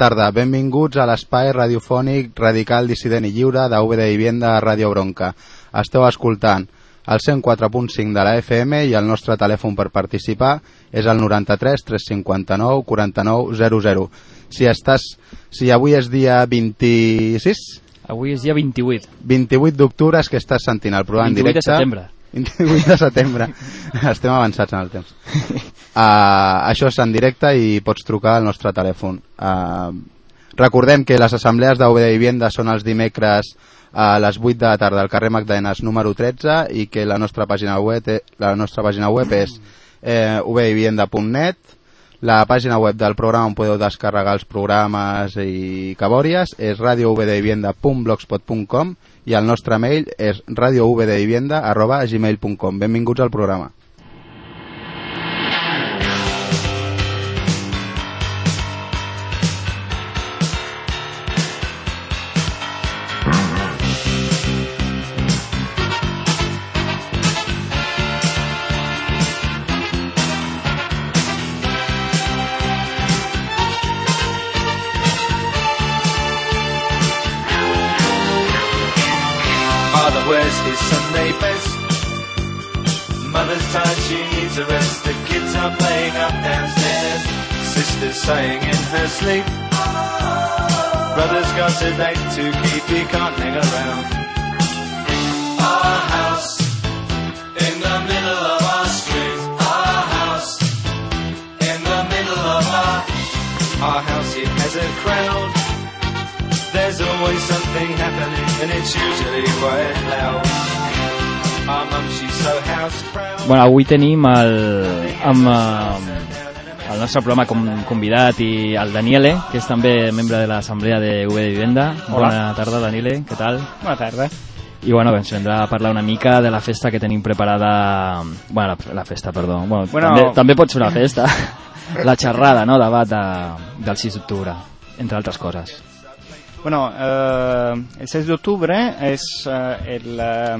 Tarda. Benvinguts a l'espai radiofònic radical dissident i lliure de UB de Vivienda a Ràdio Bronca. Esteu escoltant el 104.5 de la FM i el nostre telèfon per participar és el 93 359 49 00. Si estàs, si avui és dia 26, Avui és dia 28. 28 d'octubre és que estàs sentint el programa en 28 de directe. setembre. 28 de setembre. Estem avançats en el temps. Uh, això és en directe i pots trucar al nostre telèfon. Uh, recordem que les assemblees d'UB de Vivienda són els dimecres a les 8 de la tarda al carrer Magdalenes número 13 i que la nostra pàgina web, té- la nostra pàgina web és eh, ubvivienda.net la pàgina web del programa on podeu descarregar els programes i cabòries és radiouvdevivienda.blogspot.com i el nostre mail és radiouvdevivienda.gmail.com Benvinguts al programa. Playing up downstairs. Sister's sighing in her sleep. Brother's got a date to keep, he can't hang around. Our house in the middle of our street. Our house in the middle of our our house. It has a crowd. There's always something happening, and it's usually quite loud. Bueno, avui tenim el, amb, eh, el nostre programa com convidat i el Daniele, que és també membre de l'Assemblea de UB de Vivenda. Bona tarda, Daniele, què tal? Bona tarda. I bueno, ens vendrà a parlar una mica de la festa que tenim preparada... Bueno, la, la festa, perdó. Bueno, Bueno. també, també pot ser una festa. la xerrada, no?, debat de, del 6 d'octubre, entre altres coses. Bueno, eh, el 6 de octubre es eh, el eh,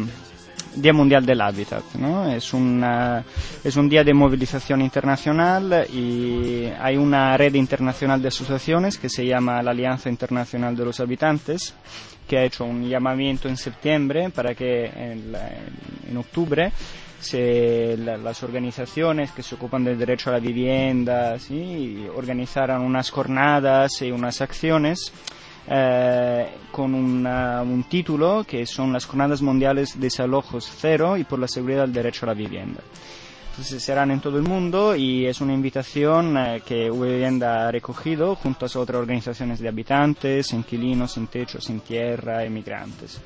Día Mundial del Hábitat, ¿no? Es un, eh, es un día de movilización internacional y hay una red internacional de asociaciones que se llama la Alianza Internacional de los Habitantes, que ha hecho un llamamiento en septiembre para que en, en octubre se, la- las organizaciones que se ocupan del derecho a la vivienda ¿sí? organizaran unas jornadas y unas acciones eh, con una- un título que son las Jornadas Mundiales de Desalojos Cero y por la Seguridad del Derecho a la Vivienda. Entonces serán en todo el mundo y es una invitación eh, que Vivienda ha recogido junto a otras organizaciones de habitantes, inquilinos sin techo, sin tierra, emigrantes.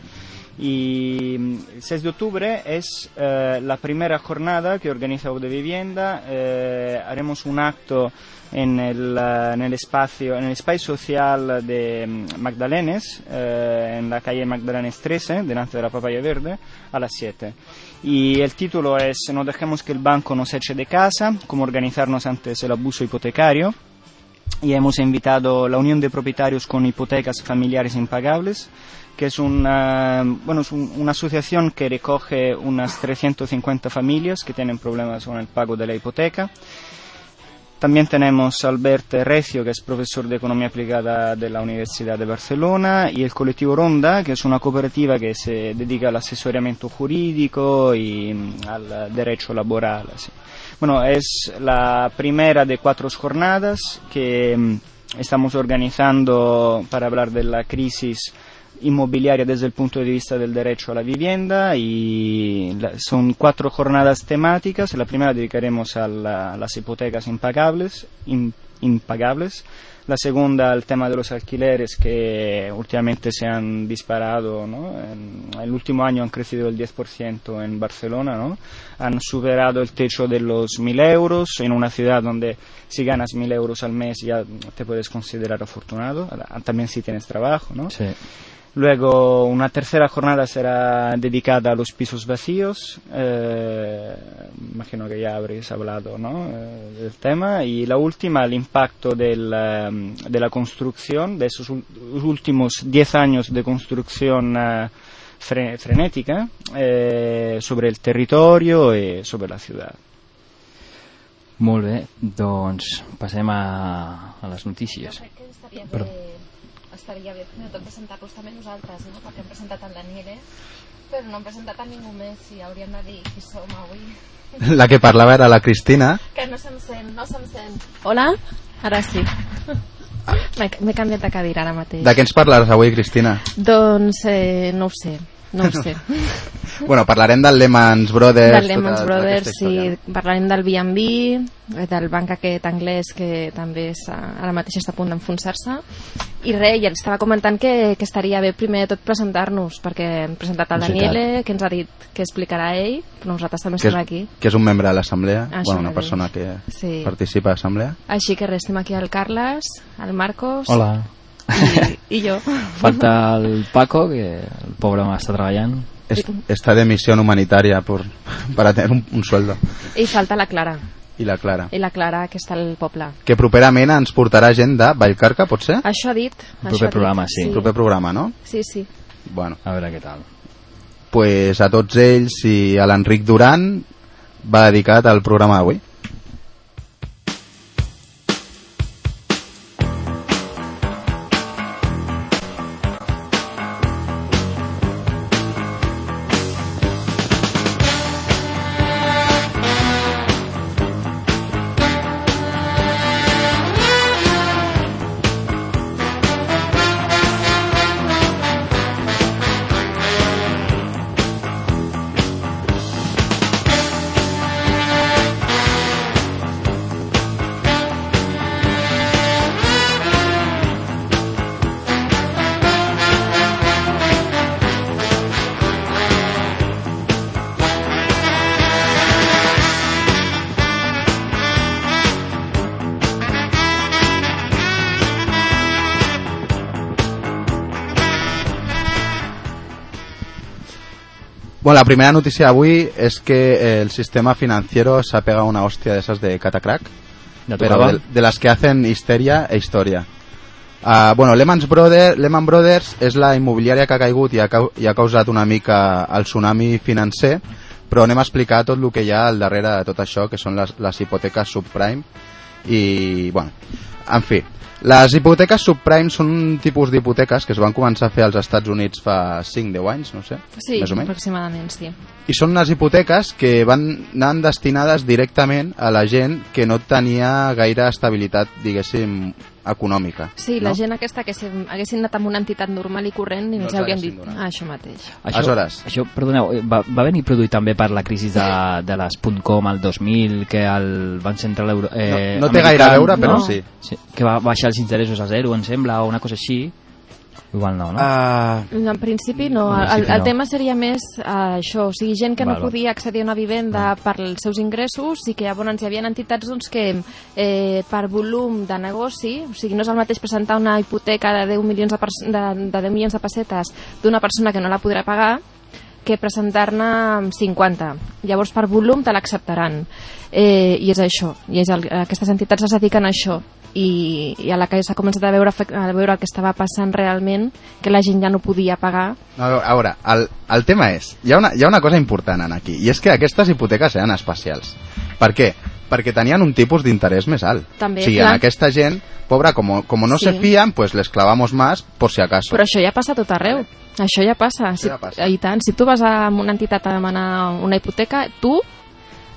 Y mm, el 6 de octubre es eh, la primera jornada que organiza Vivienda. Eh, haremos un acto en el, eh, en el espacio, en el espacio social de mm, Magdalenes, eh, en la calle Magdalenes 13, delante de la Papaya Verde, a las 7. Y el título es No dejemos que el banco nos eche de casa, cómo organizarnos antes el abuso hipotecario y hemos invitado la Unión de Propietarios con Hipotecas Familiares Impagables, que es una, bueno, es un- una asociación que recoge unas 350 familias que tienen problemas con el pago de la hipoteca. También tenemos Albert Recio, que es profesor de Economía Aplicada de la Universidad de Barcelona, y el colectivo Ronda, que es una cooperativa que se dedica al asesoramiento jurídico y mm, al derecho laboral. así. Bueno, es la primera de cuatro jornadas que mm, estamos organizando para hablar de la crisis inmobiliaria desde el punto de vista del derecho a la vivienda y la- son cuatro jornadas temáticas. La primera dedicaremos a, la- las hipotecas impagables, im- impagables. La segunda al tema de los alquileres que últimamente se han disparado. En el último año han crecido el 10% en Barcelona, ¿no? Han superado el techo de los 1.000 euros en una ciudad donde si ganas 1.000 euros al mes ya te puedes considerar afortunado, también si tienes trabajo, ¿no? Luego una tercera jornada será dedicada a los pisos vacíos. eh, imagino que ya habréis hablado ¿no? eh, del tema. Y la última, el impacto del, eh, de la construcción, de esos últimos 10 años de construcción eh, fre- frenética eh, sobre el territorio y sobre la ciudad. Molt bé, doncs passem a, a les notícies. crec que estaria Perdó. bé, estaria bé primer de tot presentar-los també nosaltres, no? perquè hem presentat el Daniele, però no hem presentat a ningú més i hauríem de dir qui som avui. La que parlava era la Cristina. Que no se'm sent, no se'm sent. Hola? Ara sí. M'he m'he canviat de cadira ara mateix. De què ens parlaràs avui, Cristina? Doncs eh, no ho sé, no ho sé. Bueno, parlarem del Lehman Brothers. del Lehman tota Brothers, aquesta història. sí, parlarem del B&B, eh, del banc aquest anglès que també està, ara mateix està a punt d'enfonsar-se. I res, i estava comentant que, que estaria bé primer de tot presentar-nos, perquè hem presentat el Daniele, que ens ha dit que explicarà ell, però nosaltres també que estem és, aquí. que és un membre de l'assemblea, bueno, una mateix. persona que Sí. participa a l'assemblea. Així que res, estem aquí el Carles, el Marcos Hola. I, i jo. Falta el Paco, que el pobre home està treballant. Es, está de misión humanitaria por, para tener un, un sueldo. I falta la Clara, I la Clara. i la Clara que està al poble. Que properament ens portarà gent de Vallcarca, pot ser? Això ha dit. El això proper ha dit. programa, sí. sí. Proper programa, no? Sí, sí. Bueno, A veure què tal. pues a tots ells i a l'Enric Duran va dedicat al programa d'avui. Bueno, la primera noticia d'avui és que el sistema financiero se ha pegado una hostia de esas de catacrack, Ja pero de, de las que hacen histeria e historia. Ah, bueno, Lehman Brothers, Lehman Brothers és la immobiliària que ha caigut i ha, i ha causat una mica el tsunami financer, però anem a explicar tot el que hi ha al darrere de tot això, que són les, les hipoteques subprime. I, bueno, en fi, les hipoteques subprime són un tipus d'hipoteques que es van començar a fer als Estats Units fa 5-10 anys, no sé, Sí, més o menys. aproximadament, sí. I són unes hipoteques que van anar destinades directament a la gent que no tenia gaire estabilitat, diguéssim, econòmica. Sí, no? la gent aquesta que se, haguessin anat amb una entitat normal i corrent i No ens haurien dit donat. ah, això mateix. Això, Aleshores. això perdoneu, eh, va, va venir produït també per la crisi de, de les .com al 2000, que el Banc Central Euro, eh, No- no té gaire a veure, però no? sí. sí. Que va baixar els interessos a zero, em sembla, o una cosa així. Igual no, no? Ah, En principi no, En el, principi el no. tema seria més uh, això, o sigui, gent que Val, no val. podia accedir a una vivenda per als seus ingressos i que llavors hi havia entitats doncs, que eh, per volum de negoci, o sigui, no és el mateix presentar una hipoteca de 10 milions de, de, de 10 milions de pessetes d'una persona que no la podrà pagar que presentar-ne amb 50. Llavors, per volum te l'acceptaran. Eh, I és això. I és el, aquestes entitats es dediquen a això. I, i a la que s'ha començat a veure, a veure el que estava passant realment, que la gent ja no podia pagar, a veure, a veure el, el tema és, hi ha, una, hi ha una cosa important en aquí, i és que aquestes hipoteques eren especials. Per què? Perquè tenien un tipus d'interès més alt. També, o sigui, clar. en aquesta gent, pobra, com, com no Sí. se fían, pues les clavamos más por si acaso. Però això ja passa a tot arreu. Això ja passa. Això Si, ja passa. I tant, si tu vas a una entitat a demanar una hipoteca, tu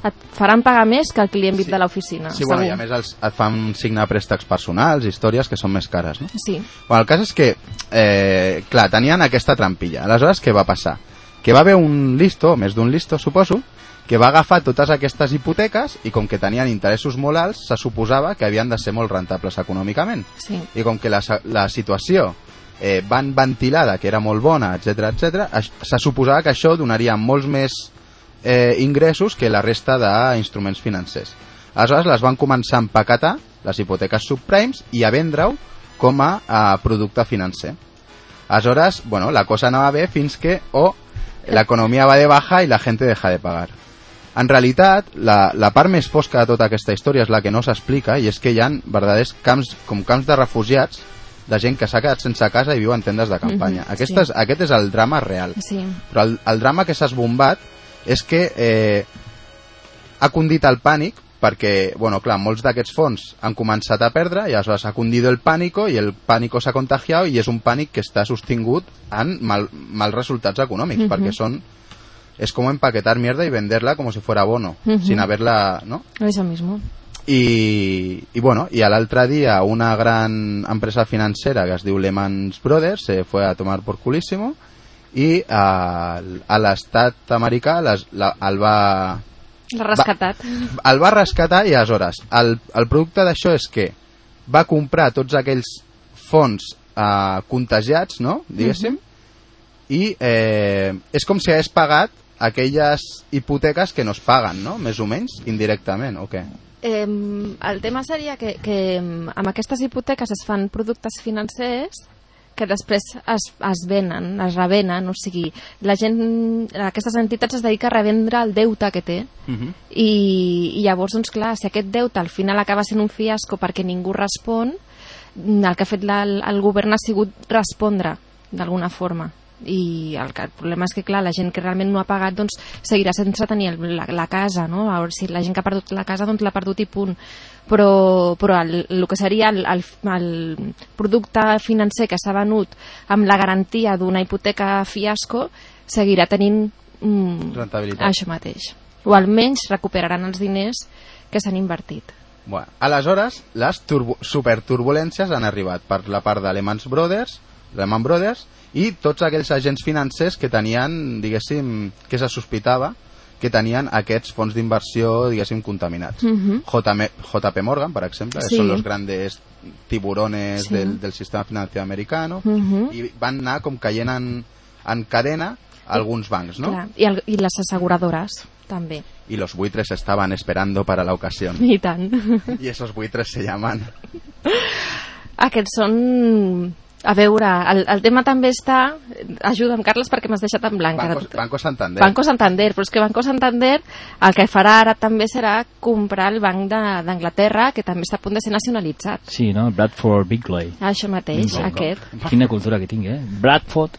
et faran pagar més que el client VIP Sí. de l'oficina. Sí, bueno, i a més els, et fan signar préstecs personals, històries que són més cares, no? Sí, Bueno, el cas és que, eh, clar, tenien aquesta trampilla. Aleshores, què va passar? Que va haver un listo, més d'un listo, suposo, que va agafar totes aquestes hipoteques i com que tenien interessos molt alts, se suposava que havien de ser molt rentables econòmicament. sí. I com que la, la situació eh, van ventilada, que era molt bona, etc etc, se suposava que això donaria molts més eh, ingressos que la resta d'instruments financers. Aleshores les van començar a empaquetar, les hipoteques subprimes, i a vendre-ho com a, a producte financer. Aleshores, bueno, la cosa anava bé fins que o la economia va de baja i la gent deja de pagar. En realitat, la, la part més fosca de tota aquesta història és la que no s'explica i és que hi ha verdaders camps, com camps de refugiats de gent que s'ha quedat sense casa i viu en tendes de campanya. Mhm, aquest, sí. és, aquest és el drama real. sí. Però el, el drama que s'ha esbombat és que eh, ha condit el pànic perquè, bueno, clar, molts d'aquests fons han començat a perdre i aleshores ha cundido el pànico i el pànico s'ha contagiat i és un pànic que està sostingut en mal, mals resultats econòmics, Mhm. perquè són es como empaquetar mierda y venderla como si fuera bono, Mhm. sin haberla, ¿no? Eso mismo. I, i bueno, i l'altre dia una gran empresa financera que es diu Lehman Brothers se fue a tomar por culísimo i a, a l'estat americà les, la, el va L'ha rescatat. el va rescatar i aleshores el, el producte d'això és que va comprar tots aquells fons eh, contagiats, no? diguéssim, i eh, és com si hagués pagat aquelles hipoteques que no es paguen, no? més o menys, indirectament, o què? Eh, el tema seria que, que amb aquestes hipoteques es fan productes financers que després es, es venen, es revenen, o sigui, la gent, aquestes entitats es dedica a revendre el deute que té. I, i llavors, doncs clar, si aquest deute al final acaba sent un fiasco perquè ningú respon, el que ha fet la, el govern ha sigut respondre d'alguna forma i el, el problema és que clar, la gent que realment no ha pagat doncs seguirà sense tenir el, la, la casa no? a veure si la gent que ha perdut la casa doncs l'ha perdut i punt però, però el, el que seria el, el, el producte financer que s'ha venut amb la garantia d'una hipoteca fiasco seguirà tenint mm, Rentabilitat. això mateix o almenys recuperaran els diners que s'han invertit Bueno, aleshores, les turbo, superturbulències han arribat per la part de Lehman Brothers, Lehman Brothers i tots aquells agents financers que tenien, diguéssim, que se sospitava que tenien aquests fons d'inversió, diguéssim, contaminats. Mhm. JM, JP Morgan, per exemple, Sí. són els grandes tiburones Sí. del, del sistema financiero americano, Mhm. i van anar com caient en, en cadena alguns bancs, ¿no? Clar, i, el, i les asseguradores també Y los buitres estaban esperando para la ocasión. i tant Y esos buitres se llaman Aquests són... A veure, el, el tema també està... Ajuda'm, Carles, perquè m'has deixat en blanc. Banco, Banco Santander. Banco Santander, però és que Banco Santander el que farà ara també serà comprar el Banc de- d'Anglaterra, que també està a punt de ser nacionalitzat. Sí, no? Bradford Bingley. Això mateix, Bingley. aquest. Quina cultura que tinc, eh? Bradford,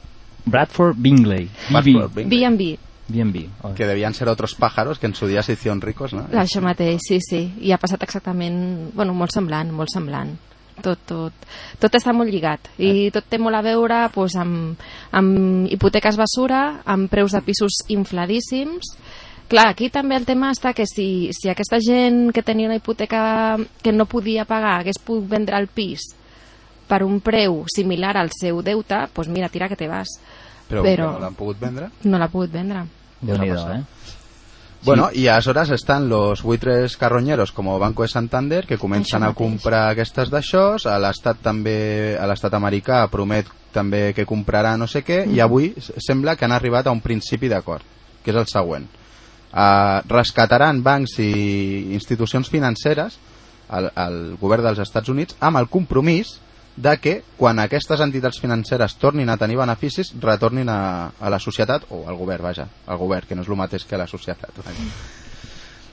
Bradford Bingley. Bradford BB. Bingley. B&B, B&B. Oh. que debían ser otros pájaros que en su día se hicieron ricos, ¿no? això mateix, sí, sí. I ha passat exactament... Bueno, molt semblant, molt semblant. Tot, tot, tot està molt lligat i tot té molt a veure doncs, amb, amb hipoteques basura, amb preus de pisos infladíssims Clar, aquí també el tema està que si, si aquesta gent que tenia una hipoteca que no podia pagar hagués pogut vendre el pis per un preu similar al seu deute, doncs mira, tira que te vas. Però, Però- no l'han pogut vendre. No l'ha pogut vendre. Déu-n'hi-do, pasado. eh? Bueno, y aleshores están los buitres carroñeros como Banco de Santander que comencen a comprar aquestes d'aixòs, a l'estat també a l'estat americà promet també que comprarà no sé què i avui sembla que han arribat a un principi d'acord, que és el següent. Uh, rescataran bancs i institucions financeres al, al govern dels Estats Units amb el compromís de que quan aquestes entitats financeres tornin a tenir beneficis retornin a, a la societat o al govern, vaja, al govern, que no és el mateix que la societat.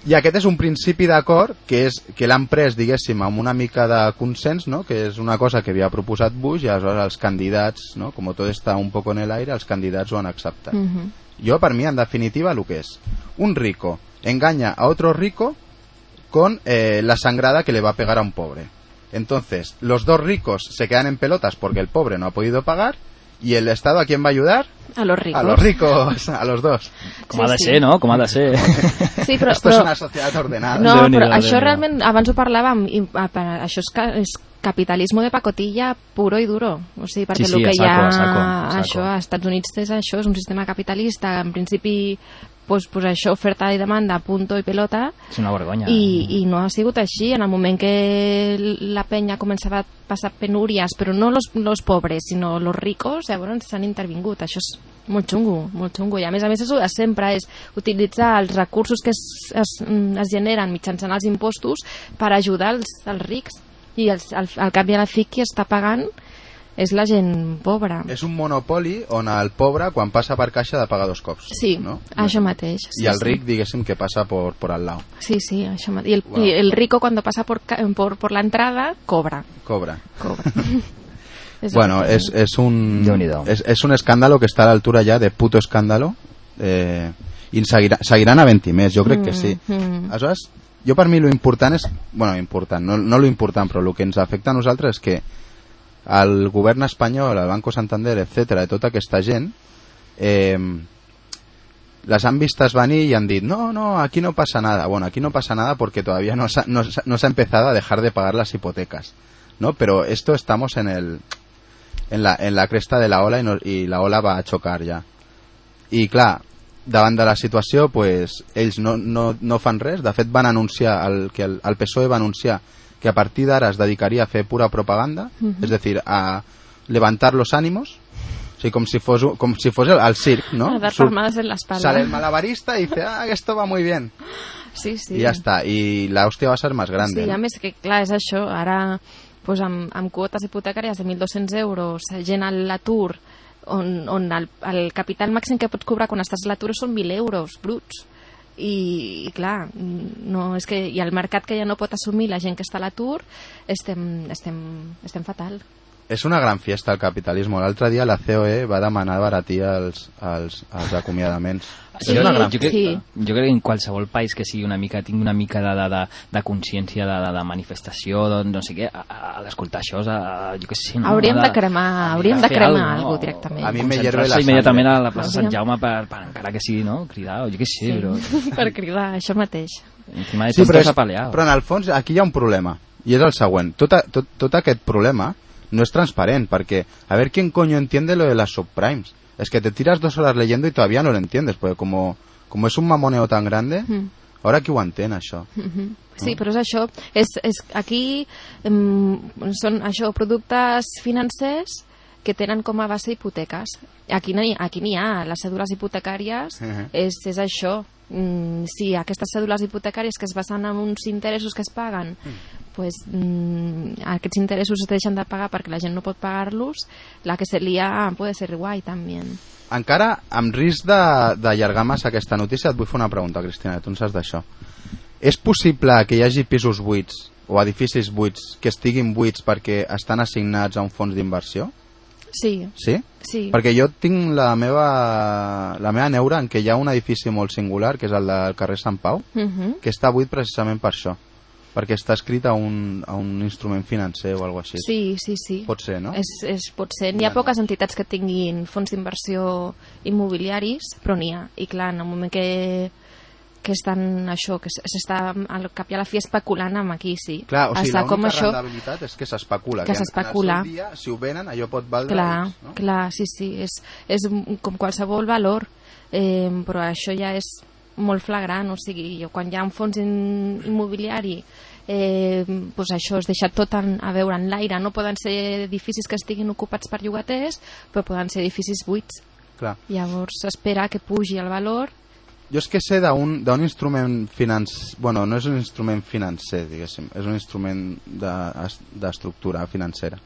I aquest és un principi d'acord que és que l'han pres, diguéssim, amb una mica de consens, no? que és una cosa que havia proposat Bush i aleshores els candidats, no? com tot està un poco en el aire, els candidats ho han acceptat. Mhm. Yo, para mí, en definitiva, lo que es un rico engaña a otro rico con eh, la sangrada que le va a pegar a un pobre. Entonces, los dos ricos se quedan en pelotas porque el pobre no ha podido pagar y el Estado a quién va a ayudar? A los ricos. A los ricos, a los dos. Com Sí, ha de sí. ser, no? Com ha de ser. Sí, però, Esto es però, una sociedad ordenada. no, Déu-n'hi-do, però això realment, abans ho parlàvem, i, a, per- això és, és capitalisme de pacotilla puro i duro. O sigui, perquè Sí, sí, el que a hi saco, ha a saco, a saco. això, als Estats Units és això, és un sistema capitalista, en principi pues, pues això, oferta i demanda, punto i pelota, És una vergonya. i, i no ha sigut així. En el moment que la penya començava a passar penúries, però no los, los pobres, sinó los ricos, llavors s'han intervingut. Això és molt xungo, molt xungo. I a més a més és, sempre és utilitzar els recursos que es, es, es generen mitjançant els impostos per ajudar els, els rics. I els, al, al cap i a la fi qui està pagant és la gent pobra. És un monopoli on el pobre, quan passa per caixa, ha de pagar dos cops. Sí, no? això mateix. I Sí, el sí. ric, diguéssim, que passa por, por al lado. Sí, sí, això mateix. I el, Wow. y el rico cuando pasa por, por, por la entrada cobra. Cobra. cobra. És Bueno, el es, es un es, es un escándalo que está a la altura ya de puto escàndalo eh, i seguirà, seguiran havent-hi més, jo crec que sí. Mm, mm. Aleshores, jo per mi lo important és... Bueno, important, no, no lo important, però el que ens afecta a nosaltres és que el govern espanyol, el Banco Santander, etc i tota aquesta gent, eh, les han vistas venir y han dit, no, no, aquí no pasa nada. Bueno, aquí no pasa nada porque todavía no ha- no, no se ha empezado a dejar de pagar las hipotecas, ¿no? Pero esto estamos en el en la, en la cresta de la ola y, no, la ola va a chocar ja. I clar, davant de la situació, pues, ells no, no, no fan res. De fet, van anunciar, el, que el PSOE va anunciar que a partir d'ara es dedicaria a fer pura propaganda, és a dir, a levantar los ánimos, o sigui, com si fos, com si fos el, el circ, ¿no? A dar Sur- palmadas en la espalda. Sale el malabarista y dice, ah, esto va muy bien. Sí, sí. Y ya está. Y la hostia va a ser más grande. Sí, ¿no? a més que, clar, és això, ara pues, amb, amb quotes hipotecàries de 1.200 euros, gent a l'atur, on, on el, el capital màxim que pots cobrar quan estàs a l'atur són 1.000 euros bruts. I, i clar, no, és que, i el mercat que ja no pot assumir la gent que està a l'atur, estem, estem, estem fatal. És una gran fiesta el capitalisme. L'altre dia la COE va demanar baratir els, els, els acomiadaments. Sí, és una gran jo, crec, sí. jo crec que en qualsevol país que sigui una mica, tingui una mica de, de, de, de consciència de, de, de manifestació, de, no sé què, a, a, a d'escoltar això, a, jo què sé, no? hauríem Ha de cremar, hauríem de cremar alguna alguna cosa directament. A mi me hierve la immediatament a la plaça Sant Jaume per, per encara que sigui, no? Cridar, o jo què sé, però per cridar, això mateix. encima de Sí, però, és, però en el fons aquí hi ha un problema, i és el següent. Tot, a- tot, tot aquest problema no es transparent, perquè a ver quién coño entiende lo de las subprimes. Es que te tiras dos horas leyendo y todavía no lo entiendes, porque como, como es un mamoneo tan grande, Mm. ahora qui ho entén, això? Mhm. Sí, però és això. És, és, aquí em, són això, productes financers que tenen com a base hipoteques. Aquí no hi, aquí n'hi ha, les cèdules hipotecàries Mhm. és, és això. Mm, sí, aquestes cèdules hipotecàries que es basen en uns interessos que es paguen, pues, mm, aquests interessos es deixen de pagar perquè la gent no pot pagar-los, la que se lia puede ser guai també. Encara, amb risc d'allargar massa aquesta notícia, et vull fer una pregunta, Cristina, tu en saps d'això. És possible que hi hagi pisos buits o edificis buits que estiguin buits perquè estan assignats a un fons d'inversió? Sí, Sí? sí. Perquè jo tinc la meva, la meva neura en què hi ha un edifici molt singular, que és el del carrer Sant Pau, Mhm. que està buit precisament per això, perquè està escrit a un, a un instrument financer o alguna així. Sí, sí, sí. Pot ser, no? És, és, pot ser. N'hi ha poques entitats que tinguin fons d'inversió immobiliaris, però n'hi ha. I clar, en el moment que, que estan això, que s'està al cap i a la fi especulant amb aquí, sí. Clar, o sigui, Està com l'única això, rendibilitat és que s'especula. Que en- s'especula. En el seu dia, si ho venen, allò pot valdre clar, X, no? clar, sí, sí, és, és com qualsevol valor, eh, però això ja és molt flagrant, o sigui, jo, quan hi ha un fons in, immobiliari eh, pues això es deixa tot en, a veure en l'aire, no poden ser edificis que estiguin ocupats per llogaters, però poden ser edificis buits. Clar. Llavors s'espera que pugi el valor. Jo és que sé d'un instrument financer... Bueno, no és un instrument financer, diguéssim, és un instrument de- d'estructura financera,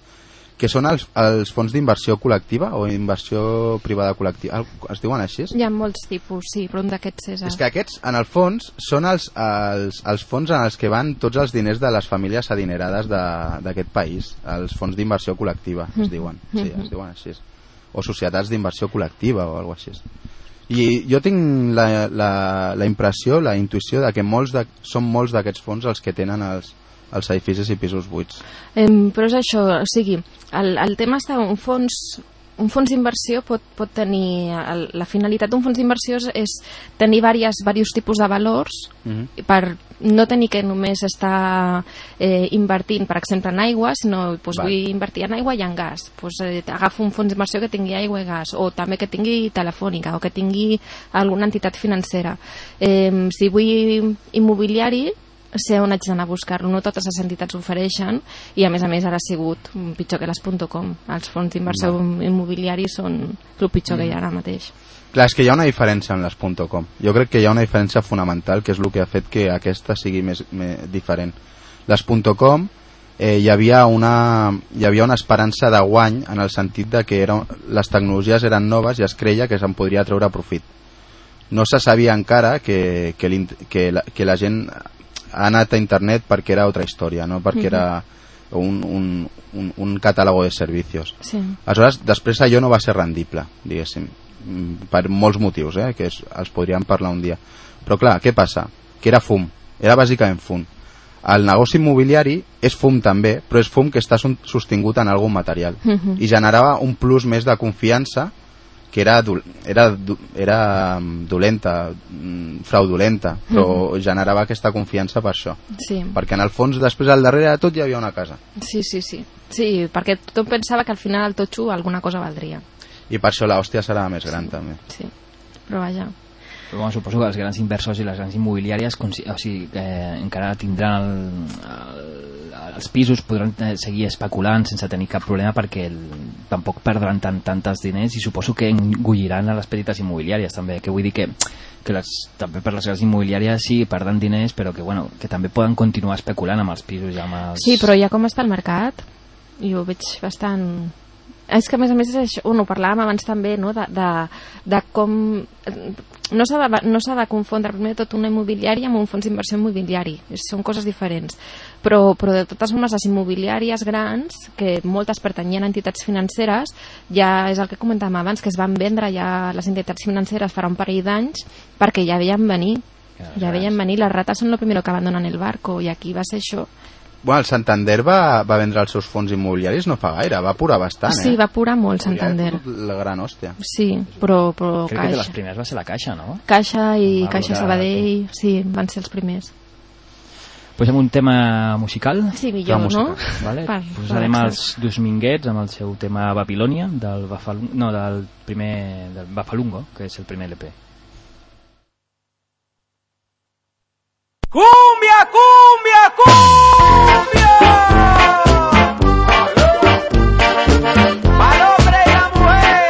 que són els, els fons d'inversió col·lectiva o inversió privada col·lectiva. El- Es diuen així? Hi ha molts tipus, sí, però un d'aquests és... És que aquests, en el fons, són els, els, els fons en els que van tots els diners de les famílies adinerades de- d'aquest país, els fons d'inversió col·lectiva, es diuen. Sí, es diuen així. O societats d'inversió col·lectiva o alguna així. I jo tinc la, la, la impressió, la intuïció de que molts de, són molts d'aquests fons els que tenen els, els edificis i pisos buits. Em, però és això, o sigui, el, el tema està un fons un fons d'inversió pot, pot tenir el, la finalitat d'un fons d'inversió és, és tenir diversos, diversos tipus de valors Mm -hmm. per no tenir que només estar eh, invertint, per exemple, en aigua, sinó doncs, Val. vull invertir en aigua i en gas. Doncs, eh, agafo un fons d'inversió que tingui aigua i gas, o també que tingui telefònica, o que tingui alguna entitat financera. Eh, si vull immobiliari, sé on haig d'anar a buscar-lo. No totes les entitats ho ofereixen i, a més a més, ara ha sigut pitjor que les .com. Els fons d'inversió immobiliari són el pitjor que hi ha ara mateix. Clar, és que hi ha una diferència en les .com. Jo crec que hi ha una diferència fonamental, que és el que ha fet que aquesta sigui més, més diferent. Les .com eh, hi, havia una, hi havia una esperança de guany en el sentit de que era, les tecnologies eren noves i es creia que se'n podria treure profit. No se sabia encara que, que, que, la, que la gent ha anat a internet perquè era altra història, no perquè era un, un, un, un catàleg de servicios. Sí. Aleshores, després allò no va ser rendible, diguéssim, per molts motius, eh, que es, els podríem parlar un dia. Però clar, què passa? Que era fum. Era bàsicament fum. El negoci immobiliari és fum també, però és fum que està sostingut en algun material. Mhm. I generava un plus més de confiança que era, dol- era, do- era mm, dolenta, mm, fraudulenta, però generava aquesta confiança per això. Sí. Perquè en el fons, després al darrere de tot hi havia una casa. sí, sí, sí. Sí, perquè tothom pensava que al final el totxo alguna cosa valdria. I per això l'hòstia serà més gran també. Sí. Però vaja. Bueno, suposo que els grans inversors i les grans immobiliàries o sigui, que encara tindran el, el, els pisos, podran eh, seguir especulant sense tenir cap problema perquè el, tampoc perdran tant, tantes diners i suposo que engulliran a les petites immobiliàries també, que vull dir que, que les, també per les grans immobiliàries sí, perden diners però que, bueno, que també poden continuar especulant amb els pisos i amb els... Sí, però ja com està el mercat, jo ho veig bastant... És que a més a més és això, bueno, ho parlàvem abans també, no?, de, de, de com... No s'ha de, no de confondre primer tot una immobiliària amb un fons d'inversió immobiliari, són coses diferents. Però, però de totes formes les immobiliàries grans, que moltes pertanyien a entitats financeres, ja és el que comentàvem abans, que es van vendre ja les entitats financeres farà un parell d'anys perquè ja veien venir, ja veien venir, les rates són el primero que abandonen el barco, i aquí va ser això. Bueno, el Santander va, va vendre els seus fons immobiliaris no fa gaire, va apurar bastant, Sí, eh? va apurar molt Santander. Ja és La gran hòstia. Sí, però, però Crec que de les Caixa, primeres va ser la Caixa, no? Caixa i Va Caixa Sabadell, sí, van ser els primers. Posem un tema musical. Sí, millor, Tema no? musical, Vale? Per- Posarem per els Dominguets amb el seu tema Babilònia, del, Bafalungo, no, del primer del Bafalungo, que és el primer LP. ¡Cumbia, cumbia, cumbia! Para el hombre y la mujer.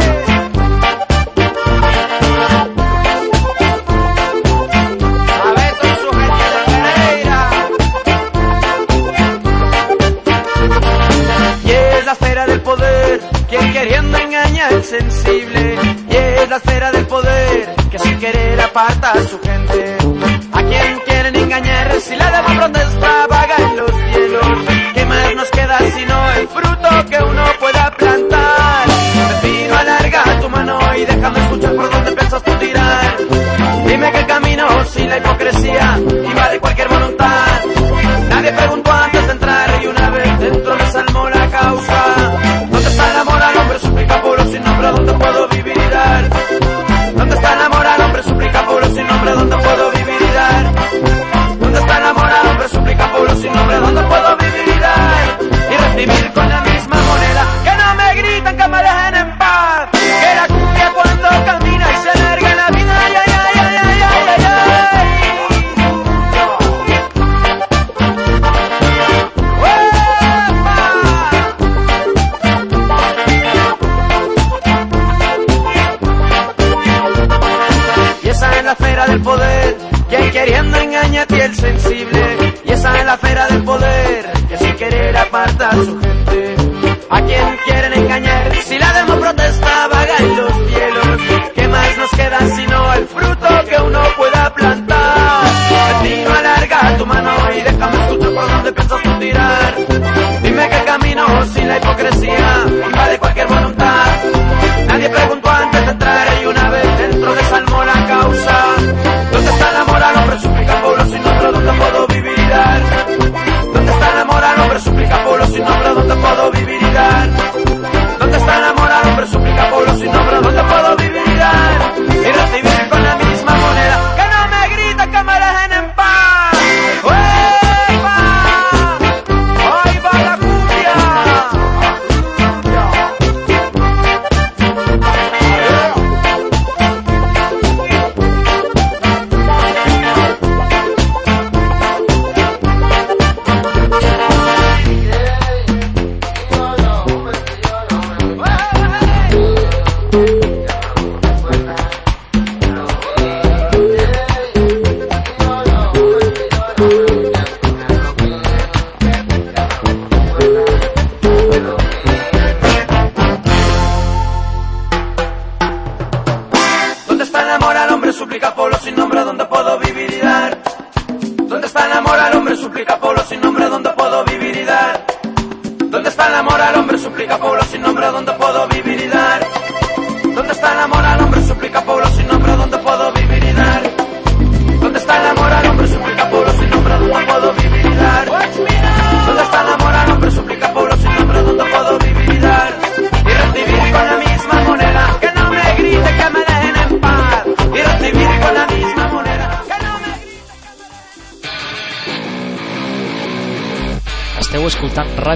A con su gente de Pereira. Y es la esfera del poder, quien queriendo engañar al sensible. Y es la esfera del poder, que sin querer aparta a su gente. A quien quieren engañar, si la dema protesta vaga en los cielos. ¿Qué más nos queda sino el fruto que uno pueda plantar? Pepino, alarga tu mano y déjame escuchar por dónde piensas tú tirar. Dime que camino sin la hipocresía invade cualquier voluntad. Nadie preguntó antes de entrar y una vez dentro me salmó la causa. ¿Dónde está el amor al hombre? Suplica pueblo sin nombre, ¿dónde puedo vivir sin nombre donde puedo vivir y recibir con la misma moneda. Que no me gritan, que me dejen en paz. Que la cumbia cuando camina y se larga la vida. Ay, ay, ay, ay, ay, ay, ay. Y esa es la esfera del poder, quien queriendo engaña a piel sensible la esfera del poder, que sin querer aparta a su gente. A quien quieren engañar, si la demo protesta vaga en los cielos. ¿Qué más nos queda sino el fruto que uno pueda plantar? Destino alarga tu mano y déjame escuchar por dónde piensas tú tirar. Dime qué camino sin la hipocresía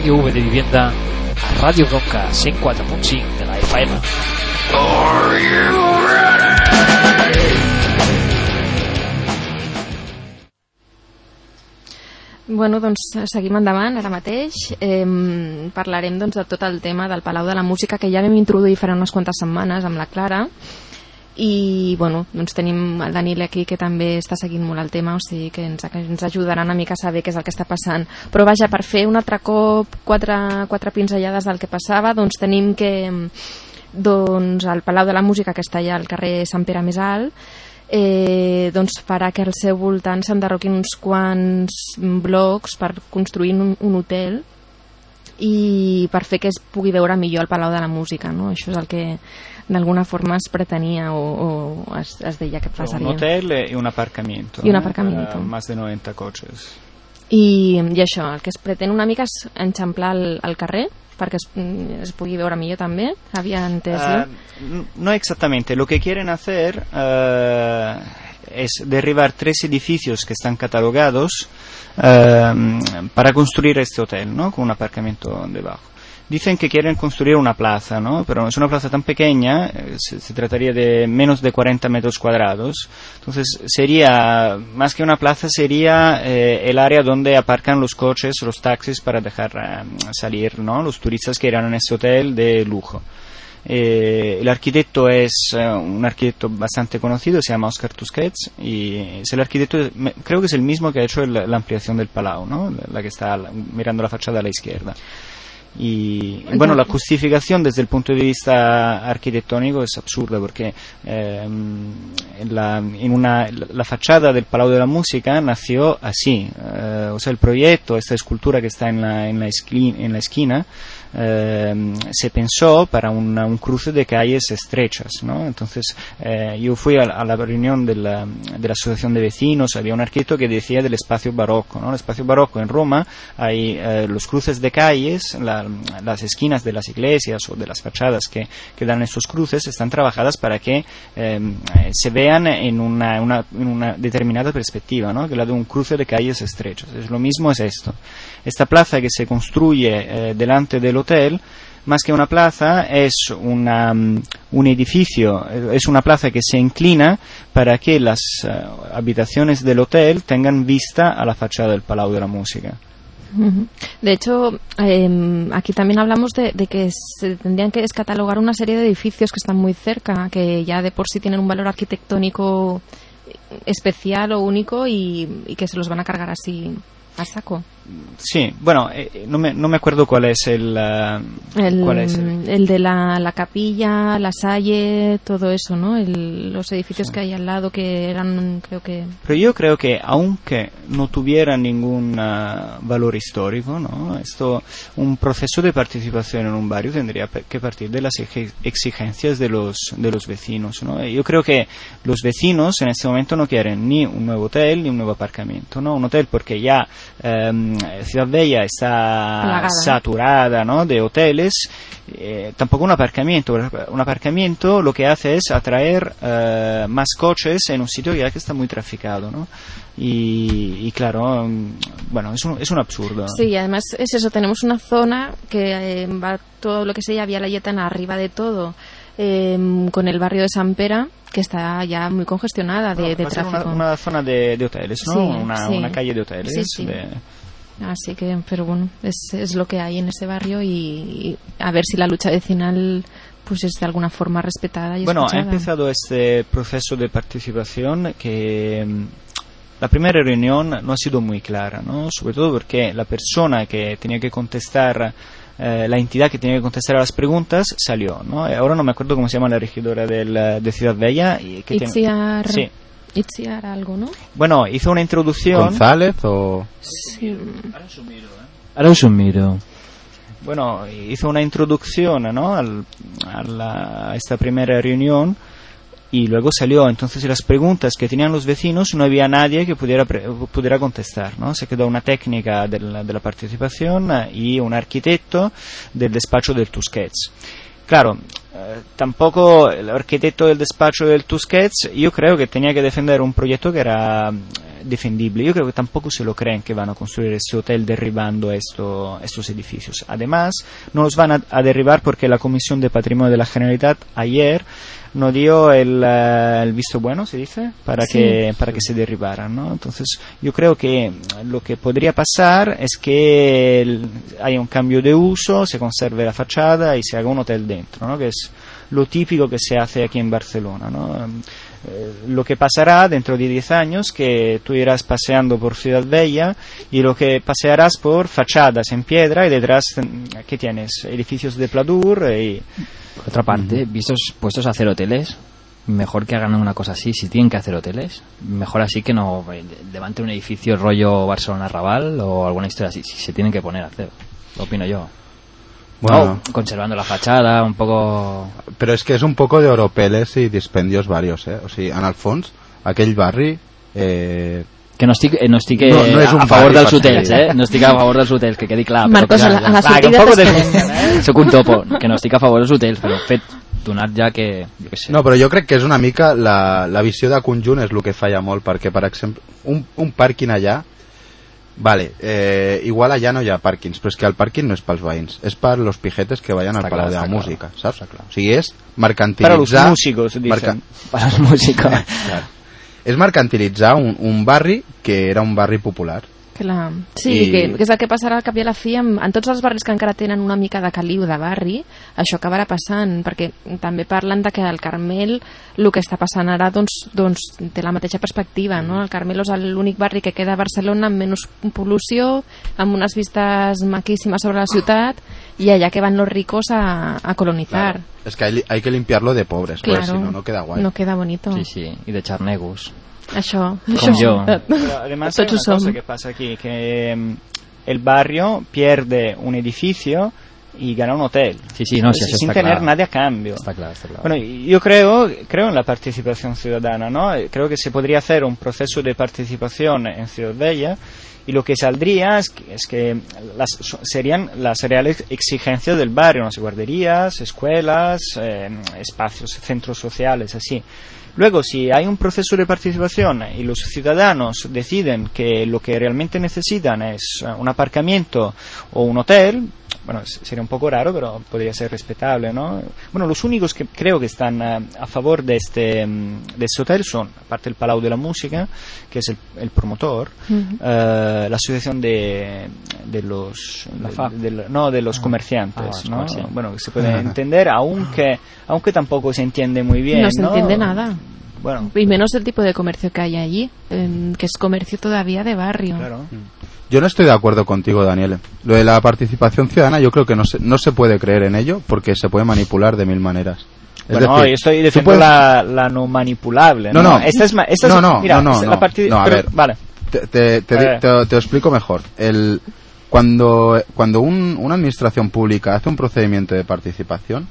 Ràdio V de Vivienda a Ràdio Ronca 104.5 de la FM. Bueno, doncs seguim endavant ara mateix. Eh, parlarem doncs, de tot el tema del Palau de la Música que ja vam introduir farà unes quantes setmanes amb la Clara i bueno, doncs tenim el Danil aquí que també està seguint molt el tema o sigui que ens, que ens ajudarà una mica a saber què és el que està passant però vaja, per fer un altre cop quatre, quatre pinzellades del que passava doncs tenim que doncs, el Palau de la Música que està allà al carrer Sant Pere Més Alt eh, doncs farà que al seu voltant s'enderroquin uns quants blocs per construir un, un hotel i per fer que es pugui veure millor el Palau de la Música no? això és el que d'alguna forma es pretenia o, o es, es deia que Un passaria hotel y un aparcamiento. Y un ¿no? aparcamiento. Para más de 90 coches. I, i això, el que es pretén una mica és enxamplar el, el carrer perquè es, es pugui veure millor també havia entès Ah, no exactamente. Lo que quieren hacer eh, es derribar tres edificios que están catalogados eh, para construir este hotel, ¿no? Con un aparcamiento debajo. Dicen que quieren construir una plaza, ¿no? Pero es una plaza tan pequeña, eh, se, se trataría de menos de 40 metros cuadrados. Entonces sería, más que una plaza, sería eh, el área donde aparcan los coches, los taxis para dejar eh, salir, ¿no? Los turistas que irán en ese hotel de lujo. Eh, el arquitecto es un arquitecto bastante conocido, se llama Oscar Tusquets y es el arquitecto, creo que es el mismo que ha hecho el- la ampliación del Palau, ¿no? la, que está mirando la fachada a la izquierda. Y bueno, la justificación desde el punto de vista arquitectónico es absurda porque eh, la, en una, la fachada del Palau de la Música nació así. eh, o sea, el proyecto, esta escultura que está en la, en la, esqui- en la esquina, eh, se pensó para un cruce de calles estrechas. ¿no? Entonces, eh, yo fui a, la- reunión de la, de la Asociación de Vecinos, había un arquitecto que decía del espacio barroco. ¿no? El espacio barroco en Roma hay eh, los cruces de calles, la- las esquinas de las iglesias o de las fachadas que, que dan estos cruces están trabajadas para que eh, se vean en una, una- en una determinada perspectiva, ¿no? que la de un cruce de calles estrechas. Es lo mismo es esto. Esta plaza que se construye eh, delante del hotel más que una plaza es una, mm, un edificio, eh, es una plaza que se inclina para que las eh, habitaciones del hotel tengan vista a la fachada del Palau de la Música. De hecho, eh, aquí también hablamos de, de que se tendrían que descatalogar una serie de edificios que están muy cerca, que ya de por sí tienen un valor arquitectónico especial o único y, y que se los van a cargar así a saco. Sí, bueno, eh, no, me, no me acuerdo cuál es el... eh, El, cuál es el- el de la, la capilla, la salle, todo eso, ¿no? El- los edificios que hay al lado que eran, creo que... Pero yo creo que aunque no tuviera ningún ah, valor histórico, ¿no? Esto, un proceso de participación en un barrio tendría que partir de las exigencias de los, de los vecinos, ¿no? Yo creo que los vecinos en este momento no quieren ni un nuevo hotel ni un nuevo aparcamiento, ¿no? Un hotel porque ya em, Ciudad Bella está Plagada. saturada, ¿no? De hoteles, eh, tampoco un aparcamiento. Un aparcamiento lo que hace es atraer eh, más coches en un sitio ya que está muy traficado, ¿no? Y, y claro, mm, bueno, es un, es un absurdo. Sí, y además es eso, tenemos una zona que eh, va todo lo que sea Vía Layetana arriba de todo, eh, con el barrio de San Pera, que está ya muy congestionada de, ser tráfico. una, una zona de, de hoteles, ¿no? Sí, una, sí. una calle de hoteles. Sí, sí. de- Así que, pero bueno, es, es lo que hay en ese barrio y, y a ver si la lucha vecinal pues es de alguna forma respetada y Bueno, ha empezado este proceso de participación que mm, la primera reunión no ha sido muy clara, ¿no? Sobre todo porque la persona que tenía que contestar, eh, la entidad que tenía que contestar a las preguntas salió, ¿no? Y ahora no me acuerdo cómo se llama la regidora del, eh, de Ciudad Bella. Y que tiene- Itziar, Sí. Itziar algo, ¿no? Bueno, hizo una introducción. González o... Sí. Ho miro. Bueno, hizo una introducción ¿no? Al- a, la- a esta primera reunión y luego salió. Entonces las preguntas que tenían los vecinos no había nadie que pudiera, pre- pudiera contestar. ¿no? Se quedó una técnica de la, de la participación eh, y un arquitecto del despacho del Tusquets. Claro, eh, tampoco el arquitecto del despacho del Tusquets, yo creo que tenía que defender un proyecto que era defendible. Yo creo que tampoco se lo creen que van a construir este hotel derribando esto, estos edificios. Además, no los van a, a derribar porque la Comisión de Patrimonio de la Generalitat ayer no dio el, eh, el visto bueno, se dice, para, Sí. que, para que se derribaran. ¿no? Entonces, yo creo que lo que podría pasar es que el- haya un cambio de uso, se conserve la fachada y se haga un hotel dentro, ¿no? que es lo típico que se hace aquí en Barcelona. ¿no? Eh, lo que pasará dentro de 10 años que tú irás paseando por Ciudad Bella y lo que pasearás por fachadas en piedra y detrás mm, ¿qué tienes? edificios de pladur y Por otra parte, vistos puestos a hacer hoteles, mejor que hagan una cosa así, si tienen que hacer hoteles, mejor así que no eh, levanten un edificio rollo Barcelona-Raval o alguna historia así, si se tienen que poner a hacer, lo opino yo. Bueno, O conservando la fachada, un poco... però és que és un poco de oropeles i dispendios varios, eh? O sigui, en el fons, aquell barri... Eh, Que no estic, eh, no estic eh, No, no és un a favor dels hotels, eh? No estic a favor dels hotels, que quedi clar. Marcos, però a que la, a la. Va, que un sortida de- t'esperem. Soc un topo, que no estic a favor dels hotels, però fet donat ja que... Jo què sé. No, però jo crec que és una mica la, la visió de conjunt és el que falla molt, perquè, per exemple, un, un pàrquing allà, vale, eh, igual allà no hi ha pàrquings, però és que el pàrquing no és pels veïns, és per los pijetes que vayan al Palau clar, de la està clar. Música, saps? O sigui, és para los mercantilitzar... músicos dicen Para els músicos. Clar. És mercantilitzar un, un barri que era un barri popular. Clar. Sí, I- que, que és el que passarà al cap i a la fi amb, en tots els barris que encara tenen una mica de caliu de barri, això acabarà passant, perquè també parlen de que el Carmel, el que està passant ara, doncs, doncs té la mateixa perspectiva, no? El Carmel és l'únic barri que queda a Barcelona amb menys pol·lució, amb unes vistes maquíssimes sobre la ciutat, i allà que van los ricos a, a colonizar. Es que hay, hay que limpiarlo de pobres, Claro. porque si no, no queda guay. No queda bonito. Sí, sí, i de xarnegos. Això, Com això. jo. Además hay Tots una ho som. cosa que pasa aquí, que mm, el barrio pierde un edificio y gana un hotel. Sí, sí, no, sí, això sin tener clar. nada a cambio. Està clar, està clar. Bueno, yo creo, creo en la participación ciudadana, ¿no? Creo que se podría hacer un proceso de participación en Ciudad Bella y lo que saldría es que, es que las, serían las reales exigencias del barrio, sé, guarderías, escuelas, eh, espacios, centros sociales, así. Luego, si hay un proceso de participación y los ciudadanos deciden que lo que realmente necesitan es eh, un aparcamiento o un hotel, bueno, sería un poco raro, pero podría ser respetable, ¿no? Bueno, los únicos que creo que están eh, a favor de este, mm, de este hotel son, aparte el Palau de la Música, que es el, el promotor, eh, la asociación de, de los La de- FAP. de la- no de los Ah. comerciantes Ah, los ¿no? comerciantes. bueno que se puede entender aunque aunque tampoco se entiende muy bien no se entiende nada. bueno Y menos el tipo de comercio que hay allí, em, que es comercio todavía de barrio. claro Yo no estoy de acuerdo contigo, Daniel. Lo de la participación ciudadana, yo creo que no se, no se puede creer en ello porque se puede manipular de mil maneras. Es bueno, decir, yo estoy defendiendo puedes- la, la no manipulable. No, no. Esta es, esta es- No, no, mira, no, no, la no. partida- No, a pero- ver. Vale. Te, te- te- A ver. te- explico mejor. El, cuando cuando un- una administración pública hace un procedimiento de participación,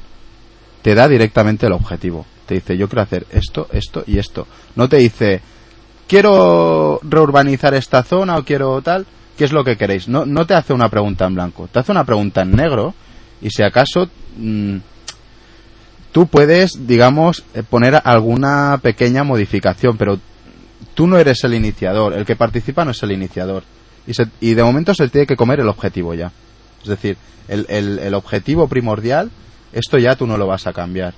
te da directamente el objetivo. Te dice, yo quiero hacer esto, esto y esto. No te dice, quiero reurbanizar esta zona o quiero tal. ¿Qué es lo que queréis? No, no te hace una pregunta en blanco. Te hace una pregunta en negro y si acaso... mm, tú puedes, digamos, eh, poner alguna pequeña modificación, pero tú no eres el iniciador, el que participa no es el iniciador. Y, se- y de momento se tiene que comer el objetivo ya. Es decir, el, el- el objetivo primordial, esto ya tú no lo vas a cambiar.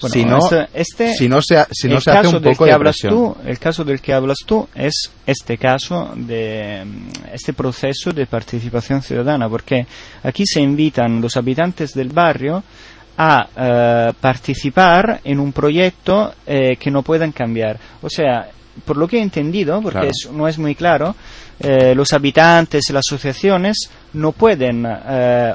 Bueno, si no, este- este- si no se, si no el se hace un del poco de presión. tú, el caso del que hablas tú es este caso de mm, este proceso de participación ciudadana, porque aquí se invitan los habitantes del barrio a eh, participar en un proyecto eh, que no pueden cambiar. O sea, por lo que he entendido, porque Claro. es- no es muy claro, eh, los habitantes y las asociaciones no pueden eh,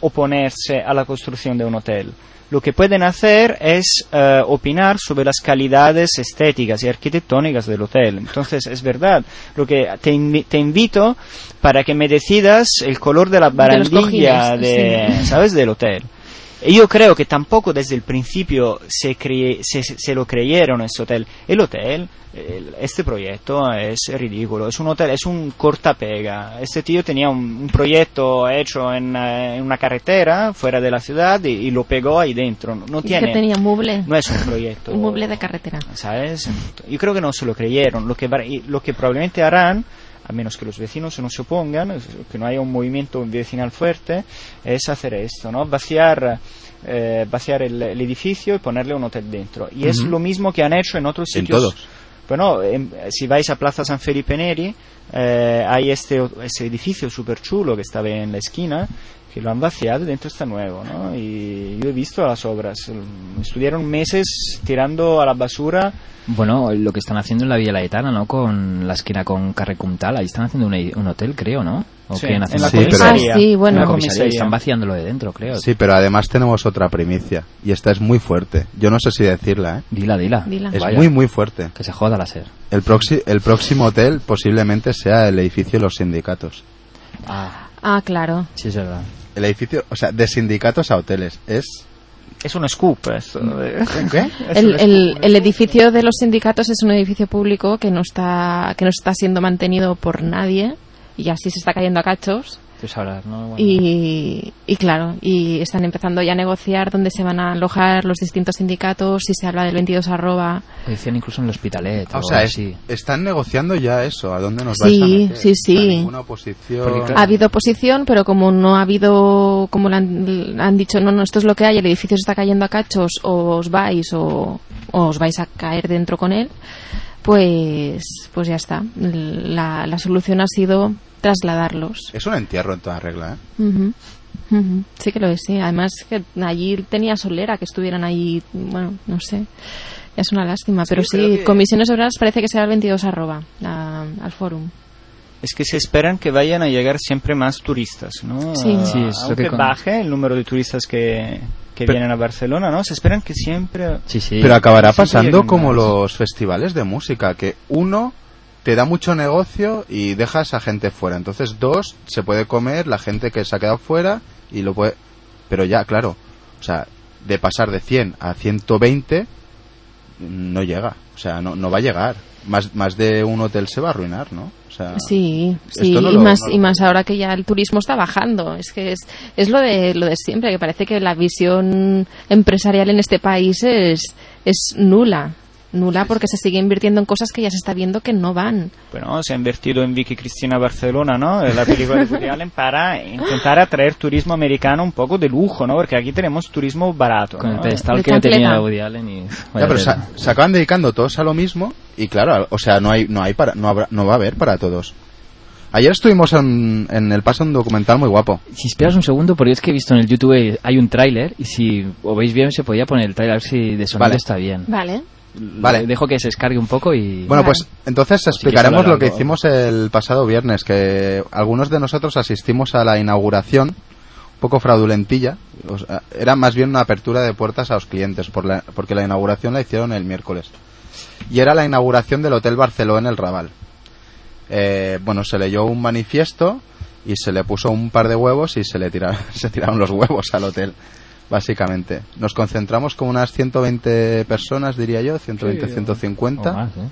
oponerse a la construcción de un hotel. Lo que pueden hacer es eh, opinar sobre las calidades estéticas y arquitectónicas del hotel. Entonces, es verdad. Lo que te, invi- te invito para que me decidas el color de la barandilla de, sí. ¿sabes? del hotel. Y yo creo que tampoco desde el principio se, cree- se, se lo creyeron ese hotel. El hotel, el- este proyecto es ridículo, es un hotel, es un cortapega. Este tío tenía un, un proyecto hecho en, eh, en una carretera fuera de la ciudad y, y lo pegó ahí dentro. No Y que tiene, tenía mueble, no es un proyecto. un mueble de carretera. ¿sabes? Yo creo que no se lo creyeron. Lo que, lo que probablemente harán, a menos que los vecinos no se opongan, que no haya un movimiento vecinal fuerte, es hacer esto, ¿no? Vaciar, eh, vaciar el, el edificio y ponerle un hotel dentro. Y es lo mismo que han hecho en otros En sitios. todos. Bueno, em, si vais a Plaza San Felipe Neri, eh, hay este, ese edificio súper chulo que estaba en la esquina, que lo han vaciado y dentro está nuevo, ¿no? Y yo he visto las obras. Estuvieron meses tirando a la basura Bueno, lo que están haciendo en la Villa Laetana, ¿no? Con la esquina con Carre Comtal, ahí están haciendo un, un hotel, creo, ¿no? ¿O Sí, en la comisaría. Ah, sí, bueno. En la comisaría, comisaría. están vaciándolo de dentro, creo. Sí, pero además tenemos otra primicia. Y esta es muy fuerte. Yo no sé si decirla, ¿eh? Dila, dila. Dila. Es Vaya, muy, muy fuerte. Que se joda la ser. El, proxi- el próximo hotel posiblemente sea el edificio de los sindicatos. Ah, Ah, claro. sí, es verdad. El edificio, o sea, de sindicatos a hoteles. Es Es un scoop esto. ¿Qué? Es El, un el- scoop. el edificio de los sindicatos es un edificio público que no está que no está siendo mantenido por nadie y así se está cayendo a cachos Tú sabrás, ¿no? Bueno. y, y claro y están empezando ya a negociar dónde se van a alojar los distintos sindicatos si se habla del 22 arroba Decían incluso en el hospitalet. o o sea, es- están negociando ya eso. ¿A dónde nos Sí, vais a meter? sí, sí. ninguna oposición. Porque, claro, ha habido oposición pero como no ha habido como le han, han dicho no no esto es lo que hay el edificio se está cayendo a cachos o os vais o, o os vais a caer dentro con él pues pues ya está la, la solución ha sido trasladarlos Es un entierro en toda regla, ¿eh? Sí que lo es, sí. Además que allí tenía solera que estuvieran ahí, bueno, no sé. Es una lástima, pero sí, comisiones obreras parece que será el 22 arroba a- al fórum. Es que se esperan que vayan a llegar siempre más turistas, ¿no? Sí. Sí, es lo Aunque que con- baje el número de turistas que, que Pero- vienen a Barcelona, ¿no? Se esperan que siempre... Sí, sí. Pero acabará pasando como más. los festivales de música, que uno te da mucho negocio y dejas a gente fuera. Entonces, dos, se puede comer la gente que se ha quedado fuera y lo puede... Pero ya, claro, o sea, de pasar de 100 a 120 no llega, o sea, no, no va a llegar. Más, más de un hotel se va a arruinar, ¿no? O sea, Sí, sí, no y lo- más no y más ahora que ya el turismo está bajando. Es que es, es lo de lo de siempre, que parece que la visión empresarial en este país es es nula. Nula porque se sigue invirtiendo en cosas que ya se está viendo que no van. Bueno, se ha invertido en Vicky Cristina Barcelona, ¿no? La película de Woody Allen para intentar atraer turismo americano un poco de lujo, ¿no? Porque aquí tenemos turismo barato, Con el ¿no? pedestal De que tenía. Woody Allen y... Ya, pero se, se acaban dedicando todos a lo mismo y claro, o sea, no hay, no hay para, no habrá, no va a haber para todos. Ayer estuvimos en, en el paso un documental muy guapo. Si esperas un segundo, porque es que he visto en el YouTube hay un tráiler y si o veis bien se podía poner el tráiler si de sonido Vale. está bien. Vale. Vale. Dejo que se descargue un poco y... Bueno, pues entonces quieres explicaremos lo que hicimos el pasado viernes, que algunos de nosotros asistimos a la inauguración, un poco fraudulentilla, o sea, era más bien una apertura de puertas a los clientes, por la- porque la inauguración la hicieron el miércoles. Y era la inauguración del Hotel Barceló en el Raval. Eh, bueno, se leyó un manifiesto y se le puso un par de huevos y se le tiraron, se tiraron los huevos al hotel, básicamente. Nos concentramos con unas 120 personas, diría yo, 120, 150. o más, ¿eh?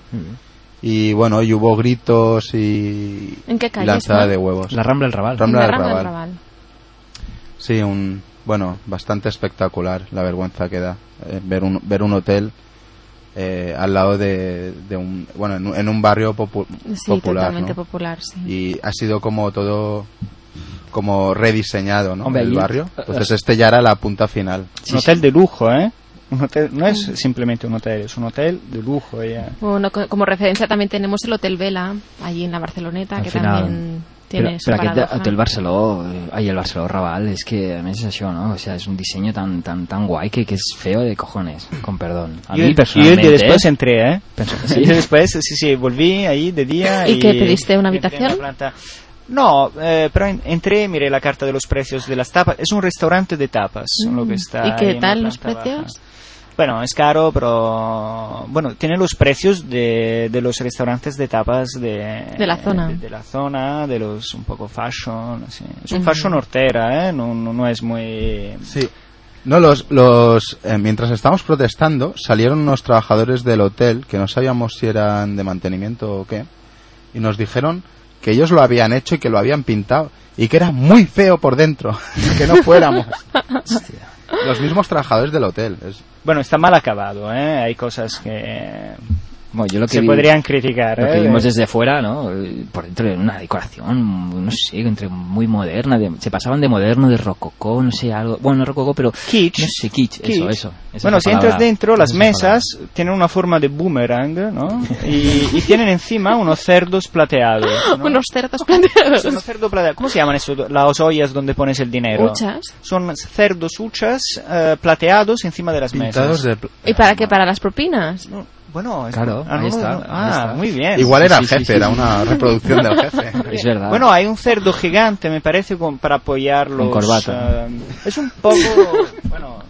Y bueno, y hubo gritos y, ¿En qué y calle lanzada está? de huevos. La Rambla del Raval. Rambla del Raval. Raval. Sí, un bueno, bastante espectacular la vergüenza que da eh, ver un ver un hotel eh, al lado de, de un bueno en un, en un barrio popu- Sí, popular, totalmente ¿no? popular, sí. Y ha sido como todo como rediseñado, ¿no? Hombre, el allí- barrio. Entonces este ya era la punta final. un hotel de lujo, ¿eh? Un hotel, no es simplemente un hotel, es un hotel de lujo ya. Bueno, co- como referencia también tenemos el Hotel Vela, allí en la Barceloneta, Al que final. también tiene Però, su però aquest. Hotel Barceló, eh, ai, el Barceló Raval, és que a més és això, no? O sea, és un disseny tan, tan, tan guai que, que és feo de cojones, con perdón. A yo, mí yo personalmente... el día después entré, ¿eh? Penso que Sí. sí. después, sí, sí, volví ahí de día. ¿Y qué, pediste una entré en la habitación? planta. No, eh, pero en- entré, miré la carta de los precios de las tapas. Es un restaurante de tapas, lo que está Mm. ¿Y ahí qué tal los precios? baja. Bueno, es caro, pero bueno, tiene los precios de, de los restaurantes de tapas de, De la zona. De, de la zona, de los un poco fashion, así. Es un fashion hortera, ¿eh? No, no, no es muy... Sí. No, los, los, eh, mientras estábamos protestando, salieron unos trabajadores del hotel que no sabíamos si eran de mantenimiento o qué, y nos dijeron que ellos lo habían hecho y que lo habían pintado y que era muy feo por dentro, que no fuéramos. los mismos trabajadores del hotel. Es, Bueno, está mal acabado, ¿eh? Hay cosas que Bueno, yo lo que se vi- podrían criticar, Lo ¿eh? que vimos desde fuera, ¿no? Eh, Por dentro de una decoración, no sé, entre muy moderna. de- se pasaban de moderno, de rococó, no sé, algo. Bueno, no rococó, pero. Kitsch. No sé, kitsch, Kitsch. eso, eso. Bueno, si entras dentro, las Esa es la mesas tienen una forma de boomerang, ¿no? Y, y tienen encima unos cerdos plateados. ¿no? Unos cerdos planteados. Son cerdos plateados. ¿Cómo se llaman eso? Las ollas donde pones el dinero. Huchas. Son cerdos huchas eh, plateados encima de las pintados mesas. de pl- ¿Y para qué? ¿Para las propinas? No, Bueno, es- Claro, ah, ahí no, está, no, ahí ah, está. muy bien. Igual era el Sí, jefe, sí, era sí. una reproducción del jefe. Es verdad. Bueno, hay un cerdo gigante, me parece, con, para apoyarlos. Con corbata. eh, es un poco. bueno.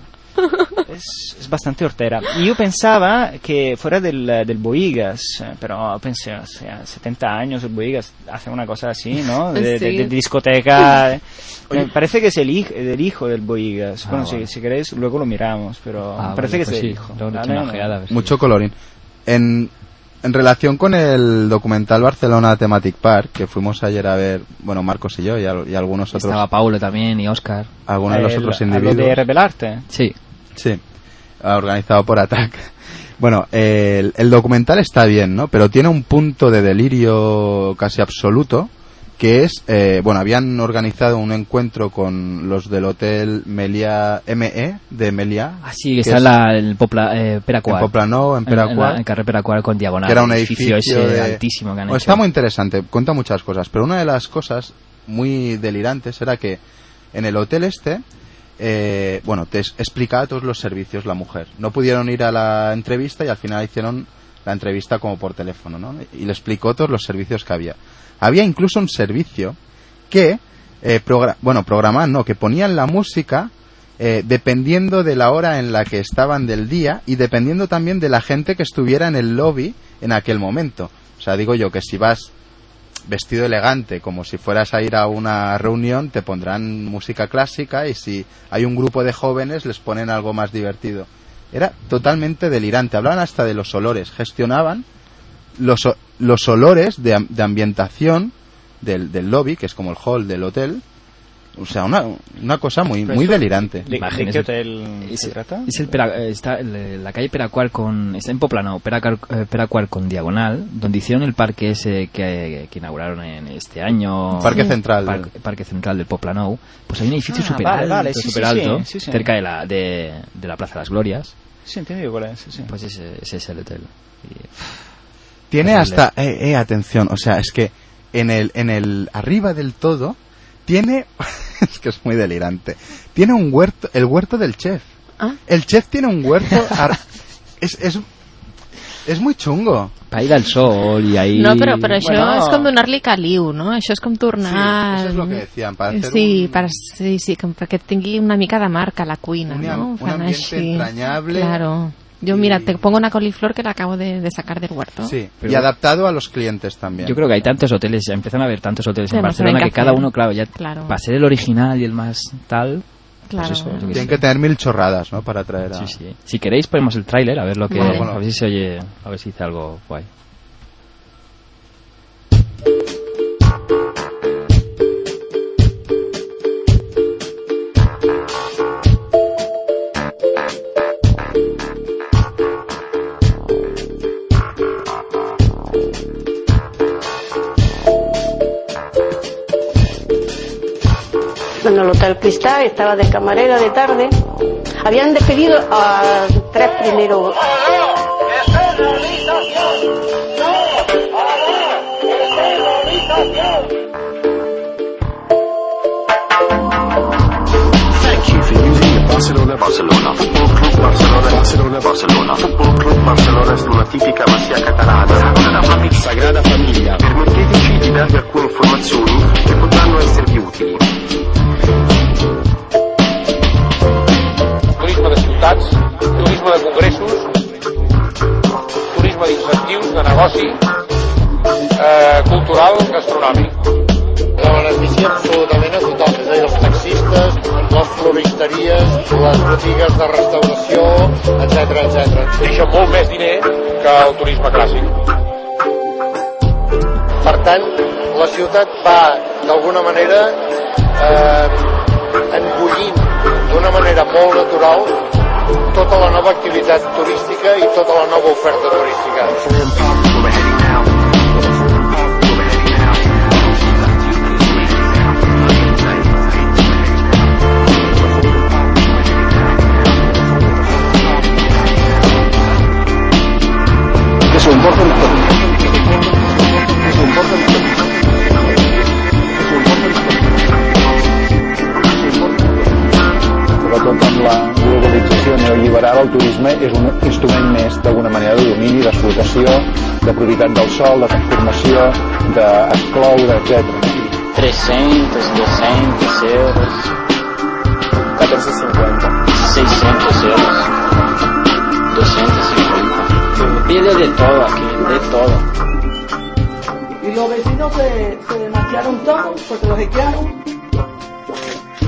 Es, es bastante hortera. Y yo pensaba que fuera del, del Boigas, eh, pero pensé, o sea, 70 años el Boigas hace una cosa así, ¿no? De, de- Sí. de discoteca. Me parece que es el, hij- hijo del Boigas. Ah, bueno, si, si queréis, luego lo miramos, pero Ah, parece vale, que pues es el sí, hijo. Mucho colorín. En, en relación con el documental Barcelona Thematic Park, que fuimos ayer a ver, bueno, Marcos y yo y, al- y algunos otros, Estaba Paulo también y Oscar. algunos de los otros individuos. de rebelarte. Sí. Sí, organizado por ATAC. Bueno, el, el documental está bien, ¿no? Pero tiene un punto de delirio casi absoluto, que es, eh, bueno, habían organizado un encuentro con los del hotel Melia, ME, de Melia, Ah, sí, que está es- en la, el Popla, eh, en Peracuar. Poplano, en En, Peracuar. en carrer Peracuar con diagonal. que era un edificio, ese de- altísimo que han Bueno, hecho. Está muy interesante, cuenta muchas cosas, pero una de las cosas muy delirantes era que en el hotel este, eh, bueno, te explicaba todos los servicios la mujer. No pudieron ir a la entrevista y al final hicieron la entrevista como por teléfono, ¿no? Y le explicó todos los servicios que había. Había incluso un servicio que, eh, bueno, programaban, no, que ponían la música eh, dependiendo de la hora en la que estaban del día y dependiendo también de la gente que estuviera en el lobby en aquel momento. O sea, digo yo que si vas vestido elegante, como si fueras a ir a una reunión, te pondrán música clásica y si hay un grupo de jóvenes les ponen algo más divertido. Era totalmente delirante. Hablaban hasta de los olores. Gestionaban los, los olores de, de ambientación del, del lobby, que es como el hall del hotel. O sea, una, una cosa muy, muy delirante. ¿De, de qué hotel Es, se trata? es el Pera- eh, está el- la calle Peracuar con está en Poplano, Peracuar, eh, Peracuar con diagonal, donde hicieron el parque ese que, que inauguraron en este año, Parque Central. Par- Parque Central del Poplano, pues hay un edificio Ah, súper vale, alto, vale, sí, sí, alto, sí, sí, sí. cerca de la de, de la Plaza de las Glorias, Sí, entendido cuál es. sí, sí. pues ese, ese es el hotel. Y, Tiene hasta, eh, eh, atención, o sea, es que en el, en el, arriba del todo, tiene, es que es muy delirante, tiene un huerto, el huerto del chef. Ah. El chef tiene un huerto, ar- es, es, es muy chungo. para ir al sol y ahí... No, però, però això Bueno. és com donar-li caliu, no? Això és com tornar... Sí, eso es lo que decían, para hacer sí, un- per, sí, sí, com perquè tingui una mica de marca la cuina, Un, no? un Fan ambiente així. entrañable. Claro. Yo, mira, te pongo una coliflor que la acabo de, de sacar del huerto. Sí, Pero- y adaptado a los clientes también. Yo creo que hay tantos hoteles, ya empiezan a haber tantos hoteles Sí, en Barcelona que cada uno, claro, ya Claro. para ser el original y el más tal, Claro. pues eso, qué Tienen sé. que tener mil chorradas, ¿no? Para traer a... Sí, sí. Si queréis ponemos el tráiler a ver lo que Vale. a ver si se oye, a ver si dice algo guay. Bueno, el Hotel Cristal estaba de camarera de tarde. Habían despedido a tres primeros. Barcelona Barcelona Football Club Barcelona Barcelona Barcelona Football Club Barcelona è una tipica massia catalana botigues de restauració, etc etc. Deixa molt més diner que el turisme clàssic. Per tant, la ciutat va, d'alguna manera, eh, engullint d'una manera molt natural tota la nova activitat turística i tota la nova oferta turística. Neoliberal, el turisme és un instrument més, d'alguna manera, de domini, d'explotació, de propietat del sol, de transformació, d'excloure, etc. 300, 200 euros, 14.50. 600 euros, 250. Pide de todo aquí, de todo. Y los vecinos se, se maquiaron todos porque los echaron.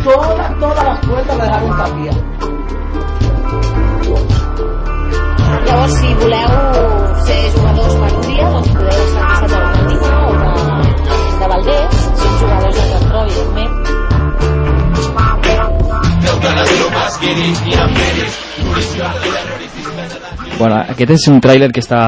Todas, todas las puertas las dejaron tapiar. Llavors, si voleu ser jugadors per un dia, doncs podeu costat de l'Atlético o de, de Valdés, si jugadors de Castró, evidentment. Bueno, aquest és un tràiler que està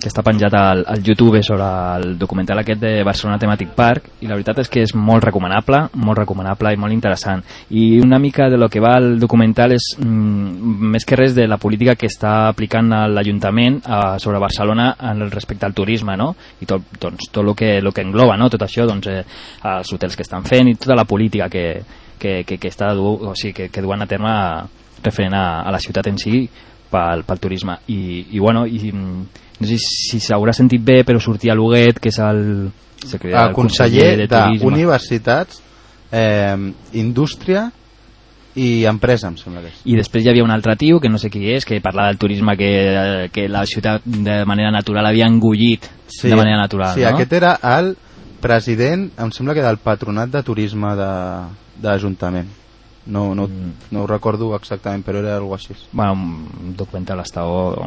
que està penjat al, al YouTube sobre el documental aquest de Barcelona Thematic Park i la veritat és que és molt recomanable, molt recomanable i molt interessant. I una mica de lo que va el documental és mm, més que res de la política que està aplicant l'Ajuntament eh, sobre Barcelona en el respecte al turisme, no? I tot, doncs, tot el que, lo que engloba, no? Tot això, doncs, eh, els hotels que estan fent i tota la política que, que, que, que, està, o sigui, que, que duen a terme referent a, a la ciutat en si pel, pel turisme. I, i bueno, i, mm, no sé si s'haurà sentit bé, però sortia l'Huguet, que és el, secretari- el conseller d'Universitats, eh, Indústria i Empresa, em sembla que és. I després hi havia un altre tio, que no sé qui és, que parlava del turisme que, que la ciutat de manera natural havia engullit de manera natural, sí, no? aquest era el president, em sembla que del Patronat de Turisme de, de l'Ajuntament. No, no, Mm. no ho recordo exactament, però era alguna cosa així. Bueno, un documental està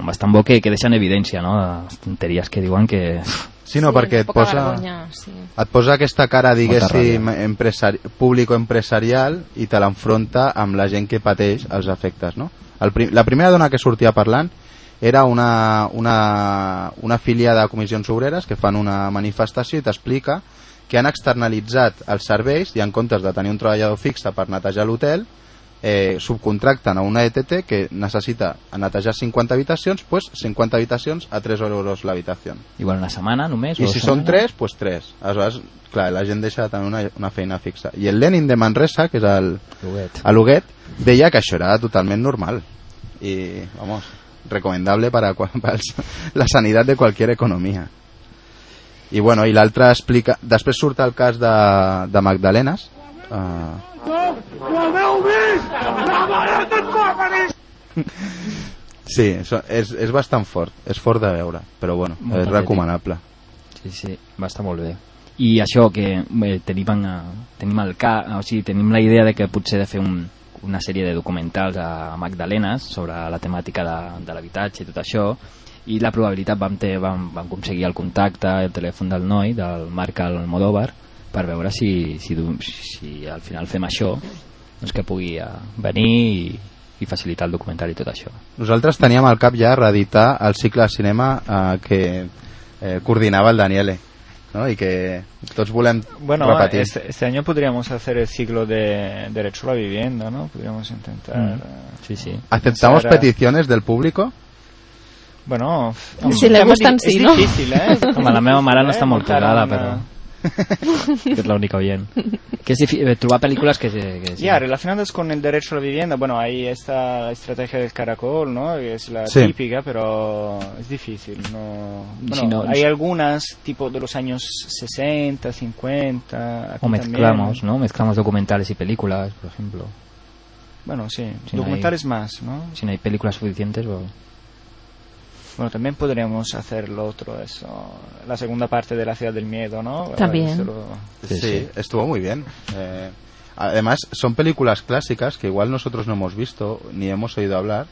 bastant bo que, que deixa en evidència, no? Les tonteries que diuen que... Sí, no, perquè et posa, vergonya, sí. et posa aquesta cara, diguéssim, empresari, público-empresarial i te l'enfronta amb la gent que pateix els efectes, no? El prim, la primera dona que sortia parlant era una, una, una filia de comissions obreres que fan una manifestació i t'explica que han externalitzat els serveis i en comptes de tenir un treballador fixe per netejar l'hotel eh, subcontracten a una ETT que necessita netejar 50 habitacions pues 50 habitacions a 3 euros l'habitació Igual una setmana només? i si són setmanes? 3, pues 3 aleshores, clar, la gent deixa de tenir una, una feina fixa i el Lenin de Manresa que és el, Huguet. a Luguet deia que això era totalment normal i, vamos, recomendable para, el- la sanitat de qualsevol economia i bueno, i l'altre explica després surt el cas de, de Magdalenes uh, sí, això és, és bastant fort és fort de veure, però bueno, Molt és patètic. recomanable Sí, sí, va estar molt bé. I això, que bé, tenim, eh, tenim el ca, o sigui, tenim la idea de que potser de fer un, una sèrie de documentals a Magdalenes sobre la temàtica de, de l'habitatge i tot això, i la probabilitat vam, ter, vam, vam aconseguir el contacte, el telèfon del noi, del Marc Almodóvar, per veure si, si, si al final fem això, doncs que pugui eh, venir i, i facilitar el documental i tot això. Nosaltres teníem al cap ja reeditar el cicle de cinema eh, que eh, coordinava el Daniele ¿no? i que tots volem Bueno, repetir. este, este año podríamos hacer el ciclo de derecho a la vivienda, ¿no? Podríamos intentar. Mm. eh, Sí, sí. ¿Aceptamos a- peticiones del público? Bueno, Si le es gustan, di- sí, es no? difícil, ¿eh? Home, la meva mare no Eh, està molt una- però... que és l'única oient. Que és difícil trobar pel·lícules que... que sí. Ya, relacionadas con el derecho a la vivienda, bueno, ahí está la estrategia del caracol, ¿no? Que es la Sí. típica, pero es difícil, ¿no? Bueno, si no- hay algunas, tipo de los años 60, 50, aquí O mezclamos, también. ¿no? Mezclamos documentales y películas, por ejemplo. Bueno, sí, Si no documentales hay- más, ¿no? Si no hay películas suficientes, o... Bueno, también podríamos hacer lo otro, eso, la segunda parte de la ciudad del miedo, ¿no? También. Lo- Sí, estuvo muy bien. Eh, Además, son películas clásicas que igual nosotros no hemos visto ni hemos oído hablar,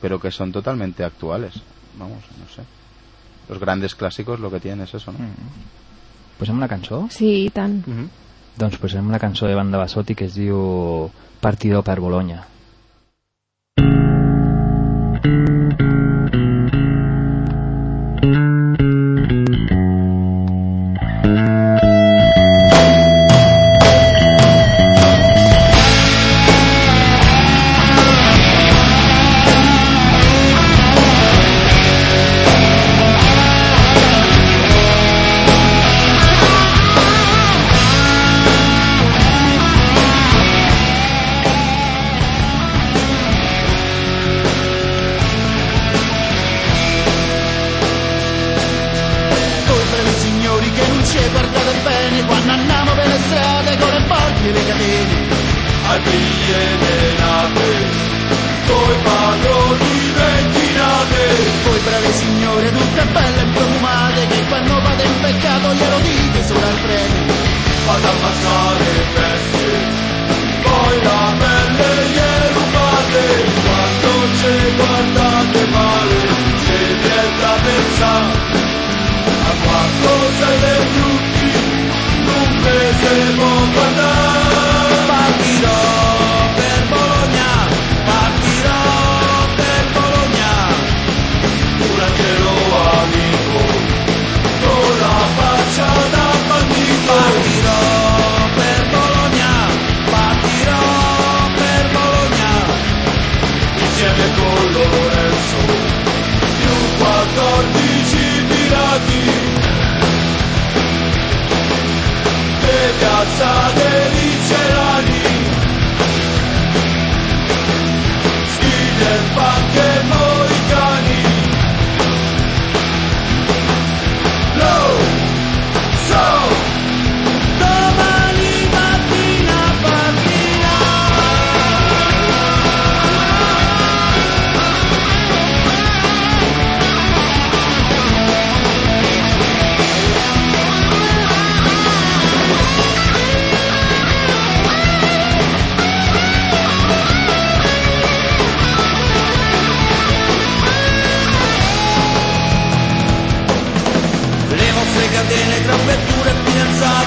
pero que son totalmente actuales. Vamos, no sé. Los grandes clásicos lo que tienen es eso, ¿no? Posem una cançó? Sí, tant. Doncs posem una cançó de Banda Bassotti que es diu Partido per Bologna. Insieme con Lorenzo, più 14 pirati. Le piazza dei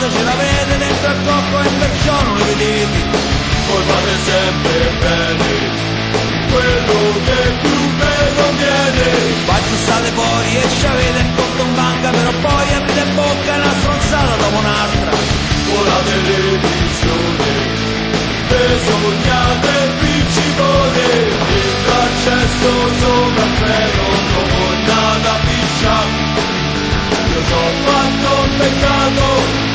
fidanzate ce l'avete dentro al corpo e perciò non le vedete. Voi fate sempre bene quello che più vi conviene. Quando state fuori e ci avete in conto in banca, però poi avete in bocca una stronzata dopo un'altra. Con la televisione e sognate il calcesto sopra il freno, come nata piscia. Io ho fatto un peccato,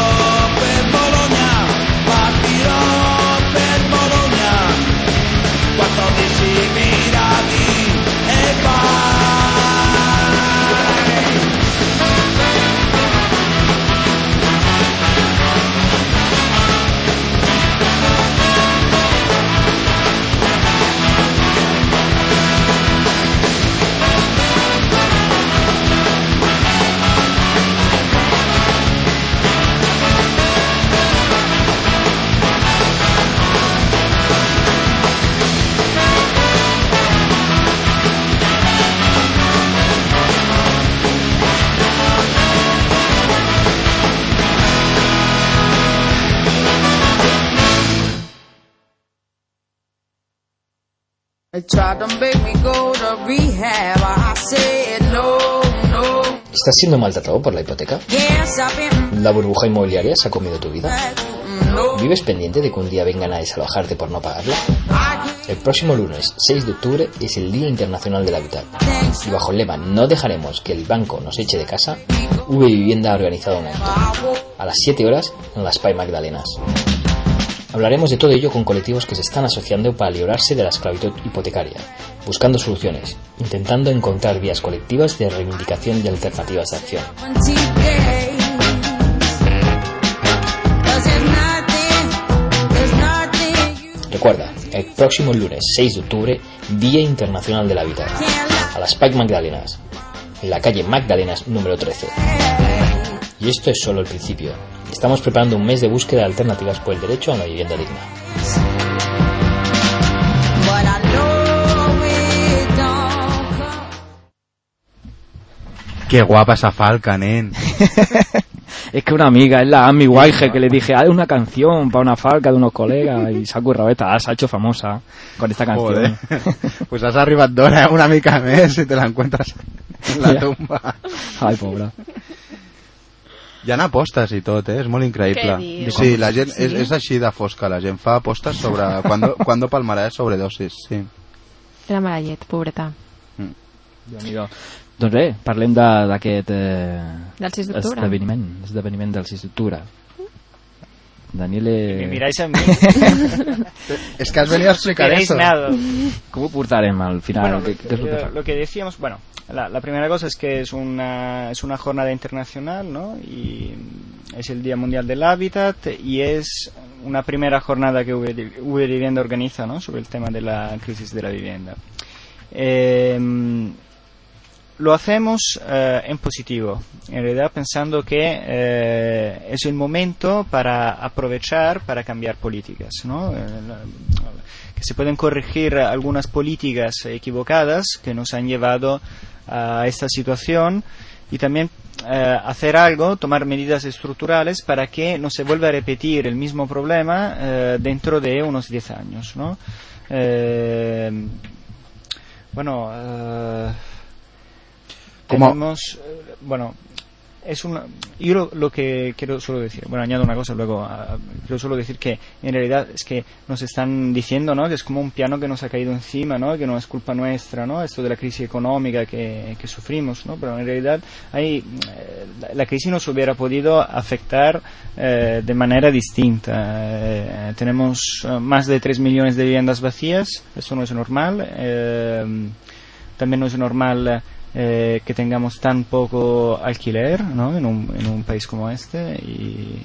¿Estás siendo maltratado por la hipoteca? ¿La burbuja inmobiliaria se ha comido tu vida? ¿Vives pendiente de que un día vengan a desalojarte por no pagarla? El próximo lunes 6 de octubre es el Día Internacional del Hábitat. Y bajo el lema No dejaremos que el banco nos eche de casa, V Vivienda ha organizado un evento. A las 7 horas en las Pai Magdalenas. Hablaremos de todo ello con colectivos que se están asociando para librarse de la esclavitud hipotecaria, buscando soluciones, intentando encontrar vías colectivas de reivindicación y alternativas de acción. Recuerda, el próximo lunes 6 de octubre, Día Internacional del Hábitat, a las Pike Magdalenas, en la calle Magdalenas número 13. Y esto es solo el principio. Estamos preparando un mes de búsqueda de alternativas por el derecho a una vivienda digna. Qué guapa esa falca, nen. Es que una amiga, es la Amy Winehouse, que le dije, haz una canción para una falca de unos colegas y se ha currado esta, se ha hecho famosa con esta canción. Joder. Pues has arribat d'hora una mica més i te l'encuentres en la tumba. Ai, pobra. Hi ha apostes i tot, eh? És molt increïble. Sí, la gent Sí? és, és així de fosca. La gent fa apostes sobre... Cuando, cuando palmarà sobredosis, sí. Era Marallet, pobreta. Déu-n'hi-do. Doncs bé, parlem de- d'aquest eh, Del 6 d'octubre. esdeveniment, esdeveniment del 6 d'octubre. Daniele... Me miráis a mí. Es que has venido a explicar eso. nada. Ho portarem al final? Bueno, eh, lo que decíamos, bueno, la, la primera cosa es que es una, es una jornada internacional, ¿no? Y es el Día Mundial del Hábitat y es una primera jornada que V V Vivienda organiza, ¿no? Sobre el tema de la crisis de la vivienda. Eh, lo hacemos eh, en positivo, en realidad pensando que eh, es el momento para aprovechar, para cambiar políticas, ¿no? Eh, que se pueden corregir algunas políticas equivocadas que nos han llevado a esta situación y también eh, hacer algo, tomar medidas estructurales para que no se vuelva a repetir el mismo problema eh, dentro de unos 10 años, ¿no? Eh, bueno, Como- tenemos, eh, bueno, es una, yo lo, lo que quiero solo decir, bueno, añado una cosa luego, ah, quiero solo decir que en realidad es que nos están diciendo, ¿no? Que es como un piano que nos ha caído encima, ¿no? Que no es culpa nuestra, ¿no? Esto de la crisis económica que, que sufrimos, ¿no? Pero en realidad hay, eh, la, la crisis nos hubiera podido afectar eh, de manera distinta. Eh, tenemos eh, más de 3 millones de viviendas vacías, eso no es normal. eh, también no es normal eh, que tengamos tan poco alquiler ¿no? en, un, en un país como este y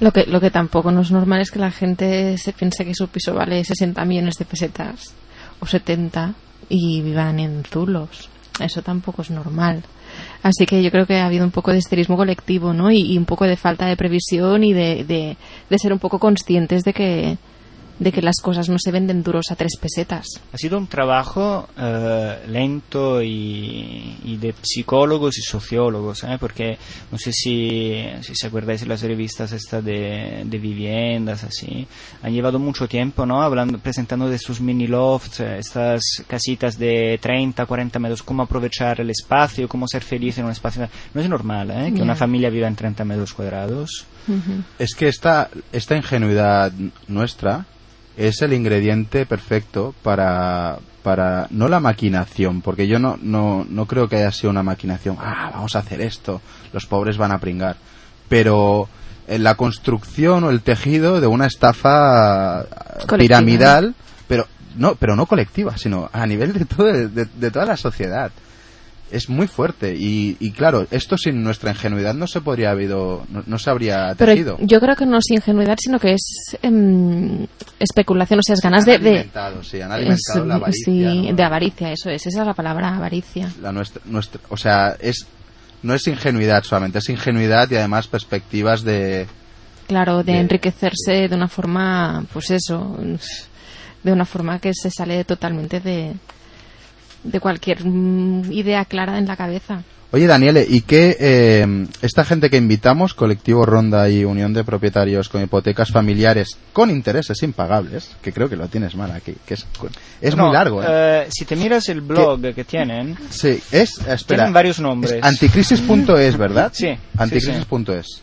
Lo que, lo que tampoco no es normal es que la gente se piense que su piso vale 60 millones de pesetas o 70 y vivan en zulos. Eso tampoco es normal. Así que yo creo que ha habido un poco de histerismo colectivo, ¿no? Y, y un poco de falta de previsión y de, de, de ser un poco conscientes de que, de que las cosas no se venden duros a tres pesetas. ha sido un trabajo eh, lento y, y de psicólogos y sociólogos, ¿eh? porque no sé si, si se acordáis de las revistas estas de, de viviendas, así, han llevado mucho tiempo, ¿no? Hablando, presentando de sus mini lofts, eh, estas casitas de 30, 40 metros, cómo aprovechar el espacio, cómo ser feliz en un espacio. No es normal, ¿eh? Que una familia viva en 30 metros cuadrados. Es que esta, esta ingenuidad nuestra es el ingrediente perfecto para, para no la maquinación, porque yo no, no, no creo que haya sido una maquinación, ah, vamos a hacer esto, los pobres van a pringar, pero en la construcción o el tejido de una estafa Colectiva, piramidal, pero no, pero no colectiva, sino a nivel de, todo, de, de toda la sociedad. Es muy fuerte y, y claro, esto sin nuestra ingenuidad no se podría habido, no, no se habría Pero tejido. yo creo que no es ingenuidad, sino que es em, especulación, o sea, es ganas de... Han de alimentado, sí, han alimentado es- la avaricia, sí, ¿no? de avaricia, eso es, esa es la palabra, avaricia. La nuestra, nuestra, o sea, es no es ingenuidad solamente, es ingenuidad y además perspectivas de Claro, de De- enriquecerse de una forma, pues eso, de una forma que se sale totalmente de, de cualquier mm, idea clara en la cabeza. Oye, Daniele, ¿y qué eh, esta gente que invitamos, Colectivo Ronda y Unión de Propietarios con hipotecas familiares con intereses impagables, que creo que lo tienes mal aquí, que es, es No, muy largo, ¿eh? eh, si te miras el blog que tienen, Sí, es, espera, tienen varios nombres. es anticrisis.es, ¿verdad? Sí, sí, Anticrisis.es.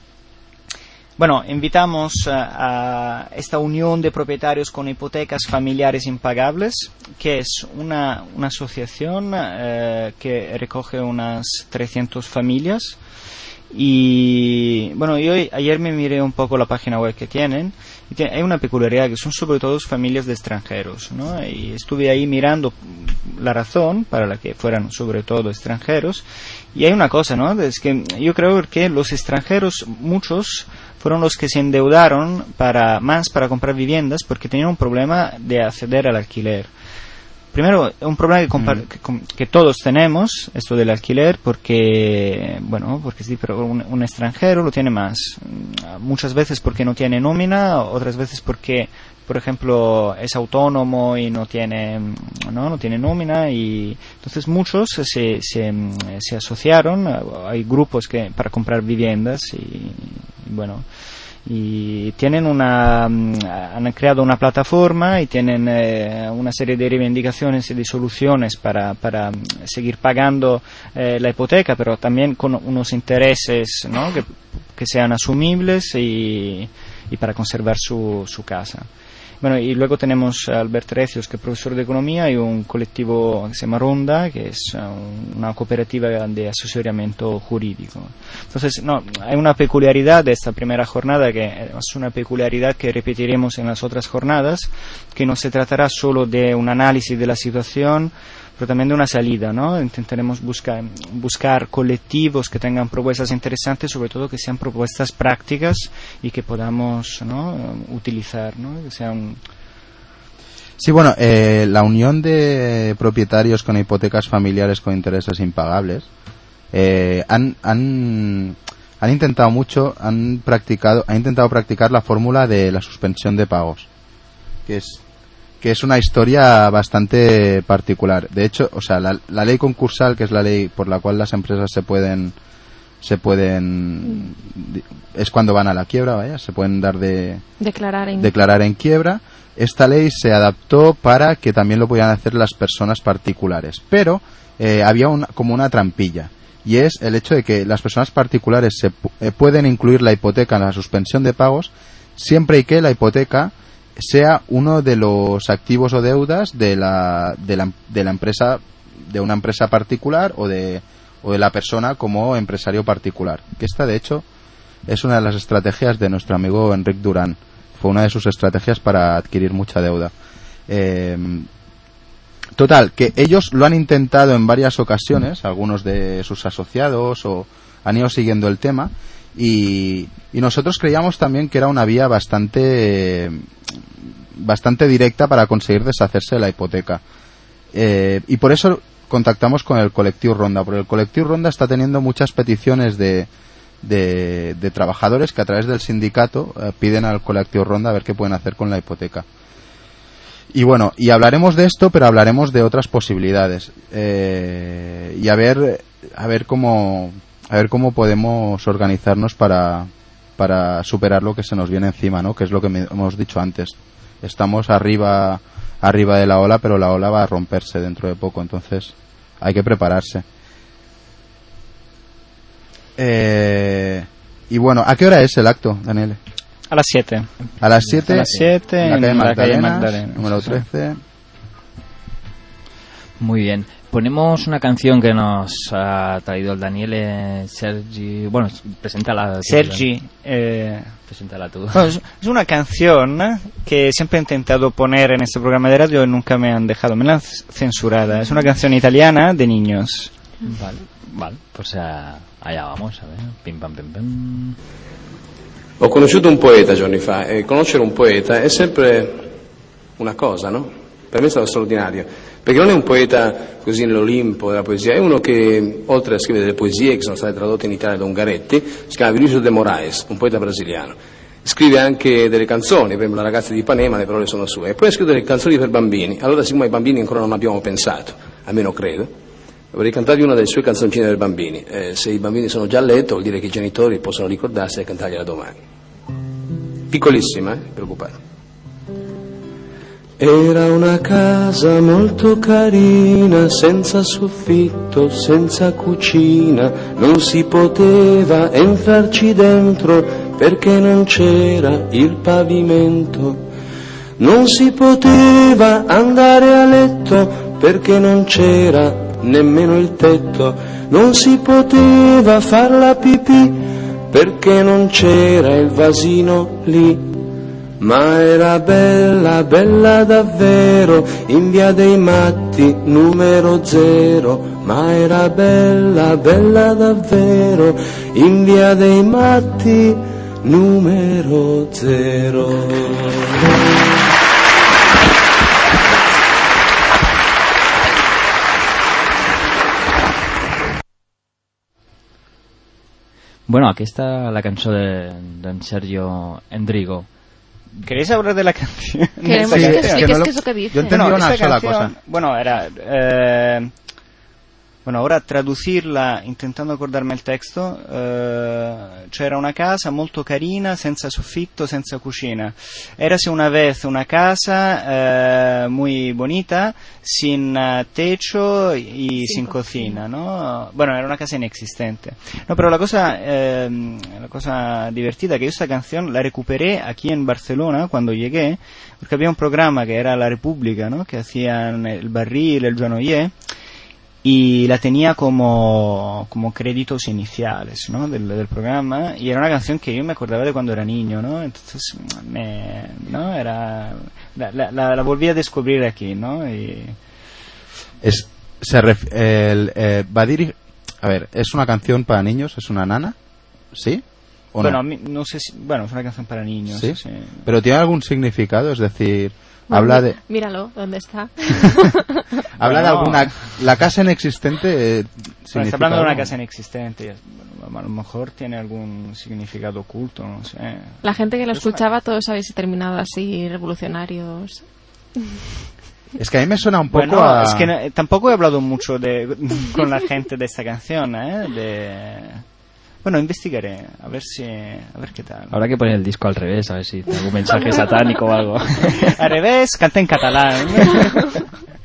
Bueno, invitamos eh, a esta unión de propietarios con hipotecas familiares impagables, que es una, una asociación eh, que recoge unas 300 familias. Y bueno, yo ayer me miré un poco la página web que tienen y hay una peculiaridad que son sobre todo familias de extranjeros, ¿no? Y estuve ahí mirando la razón para la que fueran sobre todo extranjeros y hay una cosa, ¿no? Es que yo creo que los extranjeros, muchos, fueron los que se endeudaron para, más para comprar viviendas porque tenían un problema de acceder al alquiler. Primero, un problema que, compa- que todos tenemos, esto del alquiler, porque, bueno, porque sí, pero un, un extranjero lo tiene más. Mm, Muchas veces porque no tiene nómina, otras veces porque, por ejemplo, es autónomo y no tiene, no, no tiene nómina y entonces muchos se, se, asociaron, hay grupos que para comprar viviendas y, bueno, y tienen una han creado una plataforma y tienen eh, una serie de reivindicaciones y de soluciones para, para seguir pagando eh, la hipoteca pero también con unos intereses ¿no? que, que sean asumibles y, y para conservar su, su casa bueno, y luego tenemos a Albert Recios, que es profesor de economía, y un colectivo que se llama Ronda, que es uh, una cooperativa de asesoramiento jurídico. Entonces, no, hay una peculiaridad de esta primera jornada, que es una peculiaridad que repetiremos en las otras jornadas, que no se tratará solo de un análisis de la situación, pero también de una salida, ¿no? Intentaremos buscar, buscar colectivos que tengan propuestas interesantes, sobre todo que sean propuestas prácticas y que podamos, ¿no? utilizar, ¿no? Que sean Sí, bueno, eh, la unión de propietarios con hipotecas familiares con intereses impagables eh, han, han, han intentado mucho, han practicado, han intentado practicar la fórmula de la suspensión de pagos, que es que es una historia bastante particular. De hecho, o sea, la, la ley concursal, que es la ley por la cual las empresas se pueden se pueden di- es cuando van a la quiebra, vaya, se pueden dar de Declarar en... declarar en quiebra. Esta ley se adaptó para que también lo pudieran hacer las personas particulares, pero eh, había una- como una trampilla y es el hecho de que las personas particulares se eh, pueden incluir la hipoteca en la suspensión de pagos siempre y que la hipoteca sea uno de los activos o deudas de la, de la, de la empresa de una empresa particular o de o de la persona como empresario particular que esta de hecho es una de las estrategias de nuestro amigo Enric Durán. Fue una de sus estrategias para adquirir mucha deuda. Eh, total que ellos lo han intentado en varias ocasiones algunos de sus asociados o han ido siguiendo el tema y, y nosotros creíamos también que era una vía bastante bastante directa para conseguir deshacerse de la hipoteca. Eh, y por eso contactamos con el colectivo Ronda, porque el colectivo Ronda está teniendo muchas peticiones de, de, trabajadores que a través del sindicato eh, piden al colectivo Ronda a ver qué pueden hacer con la hipoteca. Y bueno, y hablaremos de esto, pero hablaremos de otras posibilidades. Eh, y a ver, a ver cómo, a ver cómo podemos organizarnos para, para superar lo que se nos viene encima, ¿no? Que es lo que me- hemos dicho antes. Estamos arriba, arriba de la ola, pero la ola va a romperse dentro de poco, entonces hay que prepararse. Eh, y bueno, ¿a qué hora es el acto, Daniel? a las 7. A las 7. A las 7 en la calle Magdalena, número sí. 13. Muy bien. Ponemos una canción que nos ha traído el Daniel eh, Sergi. Bueno, preséntala. Sergi, eh, Preséntala tú. No, es, es una canción que siempre he intentado poner en este programa de radio y nunca me han dejado, me la han censurada. Es una canción italiana de niños. Vale, vale. Pues eh, allá vamos, a ver. Pim pam pim pam. Ho conosciuto un poeta giorni fa e conoscere un poeta è sempre una cosa, no? Per me è stato straordinario, perché non è un poeta così nell'Olimpo della poesia, è uno che oltre a scrivere delle poesie che sono state tradotte in Italia da Ungaretti, si chiama Vinicius de Moraes, un poeta brasiliano. Scrive anche delle canzoni, per esempio La ragazza di Ipanema, le parole sono sue, e poi ha scritto delle canzoni per bambini. Allora, siccome ai bambini ancora non abbiamo pensato, almeno credo, vorrei cantarvi una delle sue canzoncine per bambini. Eh, se i bambini sono già a letto, vuol dire che i genitori possono ricordarsi e cantargliela domani. Piccolissima, eh, preoccupate. Era una casa molto carina, senza soffitto, senza cucina, non si poteva entrarci dentro perché non c'era il pavimento. Non si poteva andare a letto perché non c'era nemmeno il tetto. Non si poteva far la pipì perché non c'era il vasino lì. Ma era bella, bella davvero, in via dei matti, numero zero. Ma era bella, bella davvero, in via dei matti, numero zero. Bueno, aquesta la cançó de- d'en Sergio Endrigo. ¿Queréis hablar de la canción? Queremos esa que canción? sí, que es que eso que dice. Yo entendí Bueno, una sola canción, cosa. Bueno, era... eh, bueno, ora traducirla intentando acordarmi il testo, eh, c'era una casa molto carina, senza soffitto, senza cucina. Érase una vez una casa eh, muy bonita, sin eh, techo y sin, cocina, ¿no? Bueno, era una casa inexistente. No, pero la cosa, eh, la cosa divertida que yo esta canción la recuperé aquí en Barcelona cuando llegué, porque había un programa que era La República, ¿no? Que hacían el barril, el Jonoyer, y la tenía como, como créditos iniciales ¿no? del, del programa y era una canción que yo me acordaba de cuando era niño ¿no? entonces me, ¿no? era la, la, volví a descubrir aquí ¿no? y Es, se eh, va diri- a ver, ¿es una canción para niños? ¿Es una nana? ¿Sí? ¿O bueno, a no? mí- no sé si, bueno es una canción para niños ¿Sí? sí. ¿Pero tiene algún significado? Es decir, Bueno, habla de... Míralo, ¿dónde está? Habla de Bueno. alguna... La casa inexistente... eh, está hablando de una casa inexistente bueno, a lo mejor tiene algún significado oculto no sé La gente que lo Es una- escuchaba, todos habéis terminado así, revolucionarios. Es que a mí me suena un poco Bueno, a... es que no- tampoco he hablado mucho de, con la gente de esta canción, ¿eh? De... Bueno, investigaré, a ver si... A ver qué tal. Habrá que poner el disco al revés, a ver si tiene algún mensaje satánico o algo. Al revés, canta en catalán.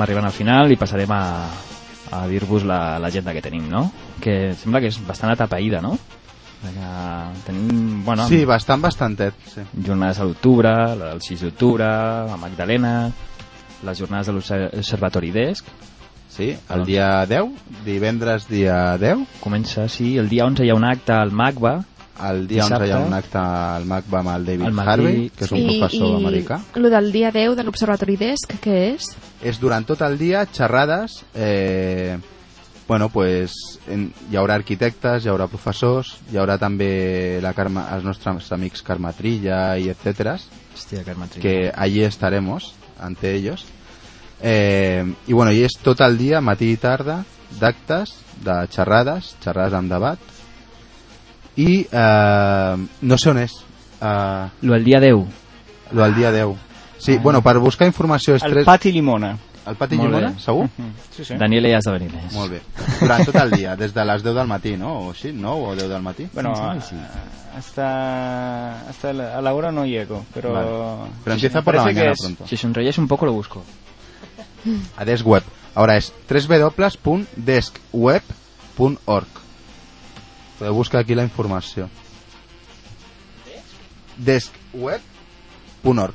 estem arribant al final i passarem a, a dir-vos la- l'agenda que tenim, no? Que sembla que és bastant atapeïda, no? Que tenim, bueno, Sí, bastant, bastantet. Sí. jornades a l'octubre, la del 6 d'octubre, a Magdalena, les jornades de l'Observatori d'ESC. Sí, el dia 10, divendres dia 10. Comença, sí, el dia 11 hi ha un acte al MACBA. El dia 11 hi ha un acte al MACBA amb el David matí. Harvey, que és un professor americà. lo del dia 10 de l'Observatori d'ESC, què és? És durant tot el dia xerrades eh, bueno, pues, en, hi haurà arquitectes, hi haurà professors, hi haurà també la Carme, els nostres amics Carme Trilla i etc. Hòstia, Carme Trilla. que allí estaremos ante ellos. Eh, I bueno, i és tot el dia, matí i tarda, d'actes, de xerrades, xerrades amb debat, i eh, no sé on és. Eh, Lo del dia 10. lo del dia 10. Sí, Ah. bueno, per buscar informació és Al tres... Pati Limona. Al Pati Molt Llimona, bé. segur? Sí, sí. Daniel ja més. Molt bé. Durant tot el dia, des de les 10 del matí, no? O així, 9 o 10 del matí? Bueno, Sí, sí. hasta, hasta la, a la hora no llego, pero... Vale. Pero empieza por la mañana es- pronto. Si sonreies un poco lo busco. a Desk Web. Ahora es www.deskweb.org. Podeu buscar aquí la informació. Deskweb.org.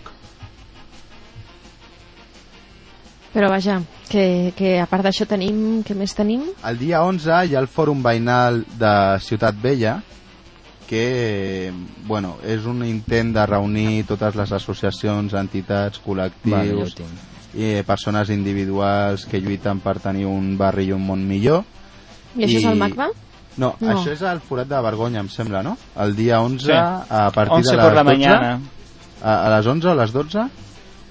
Però vaja, que, que a part d'això tenim... Què més tenim? El dia 11 hi ha el Fòrum Veïnal de Ciutat Vella que bueno, és un intent de reunir totes les associacions, entitats, Vale, col·lectius tinc. i persones individuals que lluiten per tenir un barri i un món millor. I això és el MACBA? No, No. això és el forat de Vergonya, em sembla, no? El dia 11, Sí. a partir 11 de les la 12, mañana. A, a les 11 o a les 12?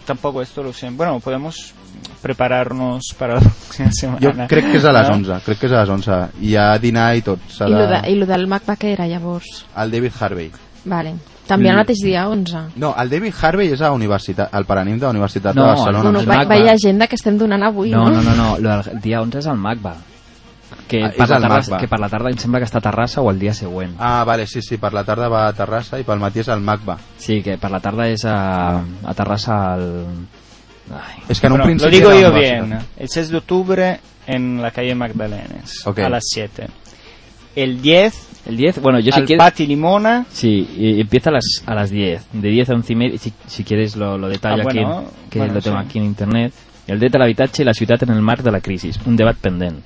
Tampoco esto lo sé. Bueno, podemos prepararnos para la próxima semana. Jo crec que és a les ¿no? 11, crec que és a les 11. Hi ha dinar i tot. I lo, de, I lo del MACBA què era llavors? El David Harvey. Vale. També el Mm. mateix dia 11. No, el David Harvey és a universitat, al Paranim de la Universitat No, de Barcelona. Bueno, el va, MACBA. vaya agenda que estem donant avui, No, no? no, no, no, lo del dia 11 és el MACBA. Que que, Ah, per és la el tarda, MACBA. que per la tarda em sembla que està a Terrassa o el dia següent. Ah, vale, sí, sí, per la tarda va a Terrassa i pel matí és al MACBA. Sí, que per la tarda és a, a Terrassa al... Ai. És que en un lo digo yo bien. El 6 de octubre en la calle Magdalenes Ok. a las 7. El 10 El 10, bueno, yo si al quieres... Pati Limona. Sí, y empieza a las, a las 10, de 10 a 11 y media, si, si quieres lo, lo detallo Ah, bueno, aquí, que bueno, lo tengo sí. aquí en internet. El dret a l'habitatge i la ciutat en el marc de la crisi, un debat pendent.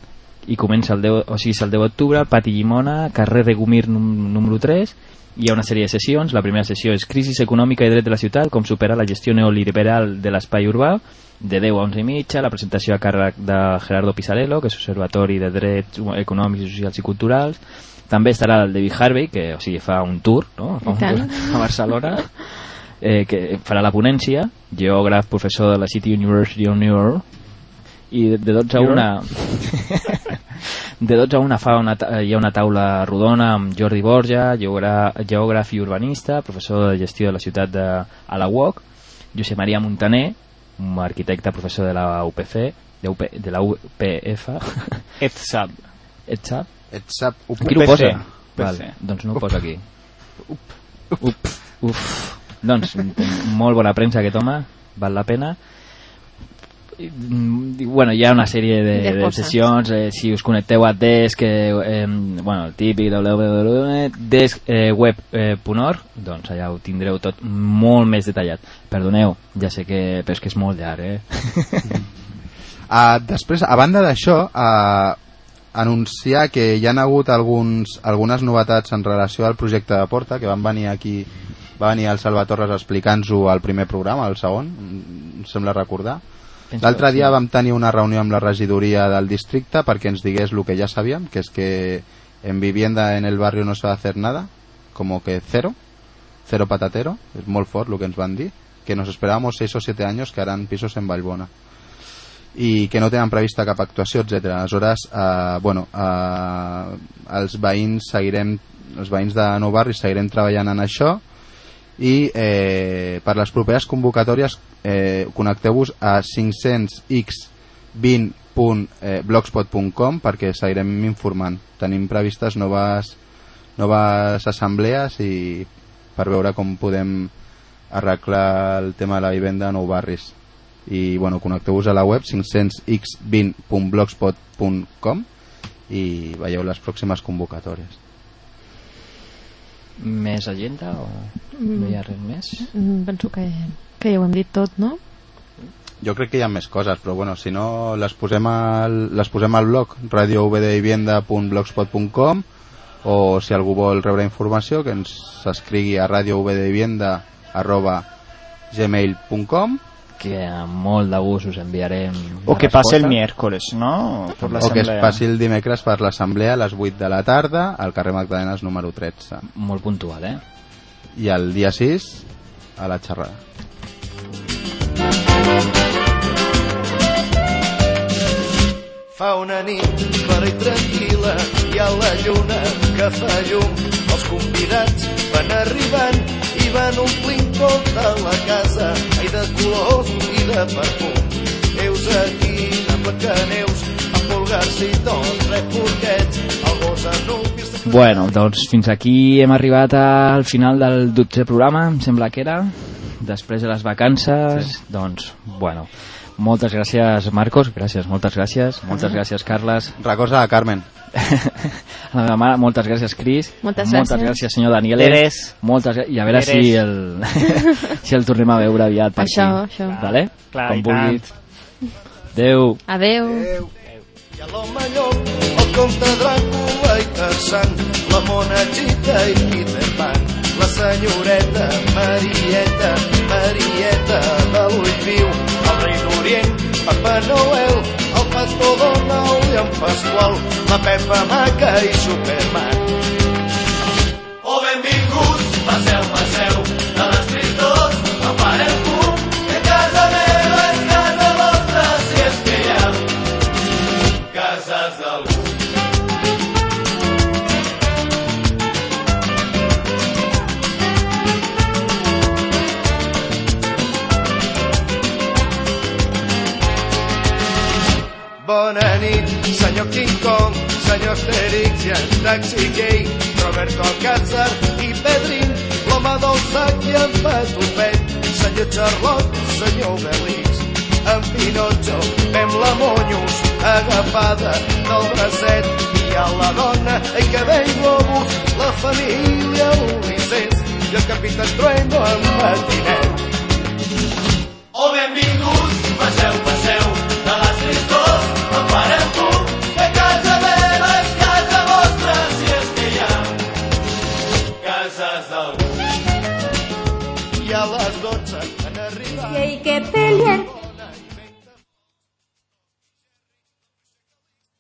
I comença el 10, o sigui, el 10 d'octubre, al Pati Llimona, carrer de Gomir num- número 3, hi ha una sèrie de sessions. La primera sessió és Crisis econòmica i dret de la ciutat, com superar la gestió neoliberal de l'espai urbà, de 10 a 11 i mitja, la presentació a càrrec de Gerardo Pisarello, que és Observatori de Drets Econòmics, Socials i Culturals. També estarà el David Harvey, que o sigui, fa un tour no? Fa un tour a Barcelona, eh, que farà la ponència, geògraf, professor de la City University of New York, i de 12 a 1 de 12 a 1 fa una, hi ha una taula rodona amb Jordi Borja, geògra, geògraf i urbanista, professor de gestió de la ciutat de a la UOC, Josep Maria Montaner, un arquitecte professor de la UPF, de, UP, de la UPF, ETSAB. ETSAB, ETSAB, Aquí no ho UPC. posa. UPC. Val, doncs no ho posa aquí. Up. Uf. Doncs, molt bona premsa aquest home, val la pena. I, mm, Bueno, hi ha una sèrie de, De de, sessions, eh, si us connecteu a Desk, eh, eh, bueno, el típic www.deskWeb.org, doncs allà ho tindreu tot molt més detallat. Perdoneu, ja sé que, però és que és molt llarg, eh? Uh, després, a banda d'això, uh, anunciar que hi han hagut alguns, algunes novetats en relació al projecte de Porta, que van venir aquí, va venir el Salva Torres explicant-ho al primer programa, al segon, em sembla recordar. L'altre dia vam tenir una reunió amb la regidoria del districte perquè ens digués el que ja sabíem, que és que en vivienda en el barrio no se va a hacer nada, como que cero, cero patatero, és molt fort el que ens van dir, que nos esperábamos 6 o 7 años que harán pisos en Vallbona i que no tenen prevista cap actuació, etc. Aleshores, eh, bueno, eh, els veïns seguirem, els veïns de Nou Barri seguirem treballant en això i eh, per les properes convocatòries eh, connecteu-vos a 520.blogspot.com perquè seguirem informant. Tenim previstes noves, noves assemblees i per veure com podem arreglar el tema de la vivenda a Nou Barris i bueno, connecteu-vos a la web 500x20.blogspot.com i veieu les pròximes convocatòries Més agenda o Mm. no hi ha res més? Mm, Penso que, que ja ho hem dit tot, no? jo crec que hi ha més coses però bueno, si no les posem al, les posem al blog radiovdvivienda.blogspot.com o si algú vol rebre informació que ens escrigui a radiovdvivienda arroba gmail.com que amb molt de gust us enviarem O que pase el miércoles, ¿no? La o que es passi el dimecres per l'assemblea a les 8 de la tarda al carrer Magdalenes número 13 molt puntual, eh? i el dia 6 a la xerrada Fa una nit per i tranquil·la, hi ha la lluna que fa llum. Els convidats van arribant i van omplint tota la casa, ai de colors i de perfum. Heus aquí, amb que neus, amb pulgars i tot, res porquets, el gos en un pis de... Bueno, doncs fins aquí hem arribat al final del 12 programa, em sembla que era. Després de les vacances, sí. doncs, bueno, moltes gràcies Marcos, gràcies, moltes gràcies, moltes gràcies Carles. Recorda a Carmen. A la meva mare, moltes gràcies Cris. Moltes Moltes gràcies. gràcies senyor Daniel. Eres. Moltes gràcies. I a veure Eres. si el, si el tornem a veure aviat per Això, aquí. això. Vale? Clar, Com i vulguis. Adéu. Adeu. Hi ha l'home llop, el comte Dràcula i Tarzan, la monachita i Peter Pan, la senyoreta Marieta, Marieta de l'ull viu, el rei d'Orient, Papa Noel, el pastor Donald i en Pasqual, la Pepa Maca i Superman. Oh, benvinguts, passeu, passeu, senyor King Kong, senyor Asterix i en Taxi Gay, Roberto Alcázar i Pedrín, l'home del sac i en Patufet, senyor Charlot, senyor Obelix, en Pinotxo, fem la Monyos, agafada del bracet, i a la dona, ei que ve globus, la família Ulisses, i el capità Trueno en patinet. Oh, benvinguts, passeu, passeu, que peleen.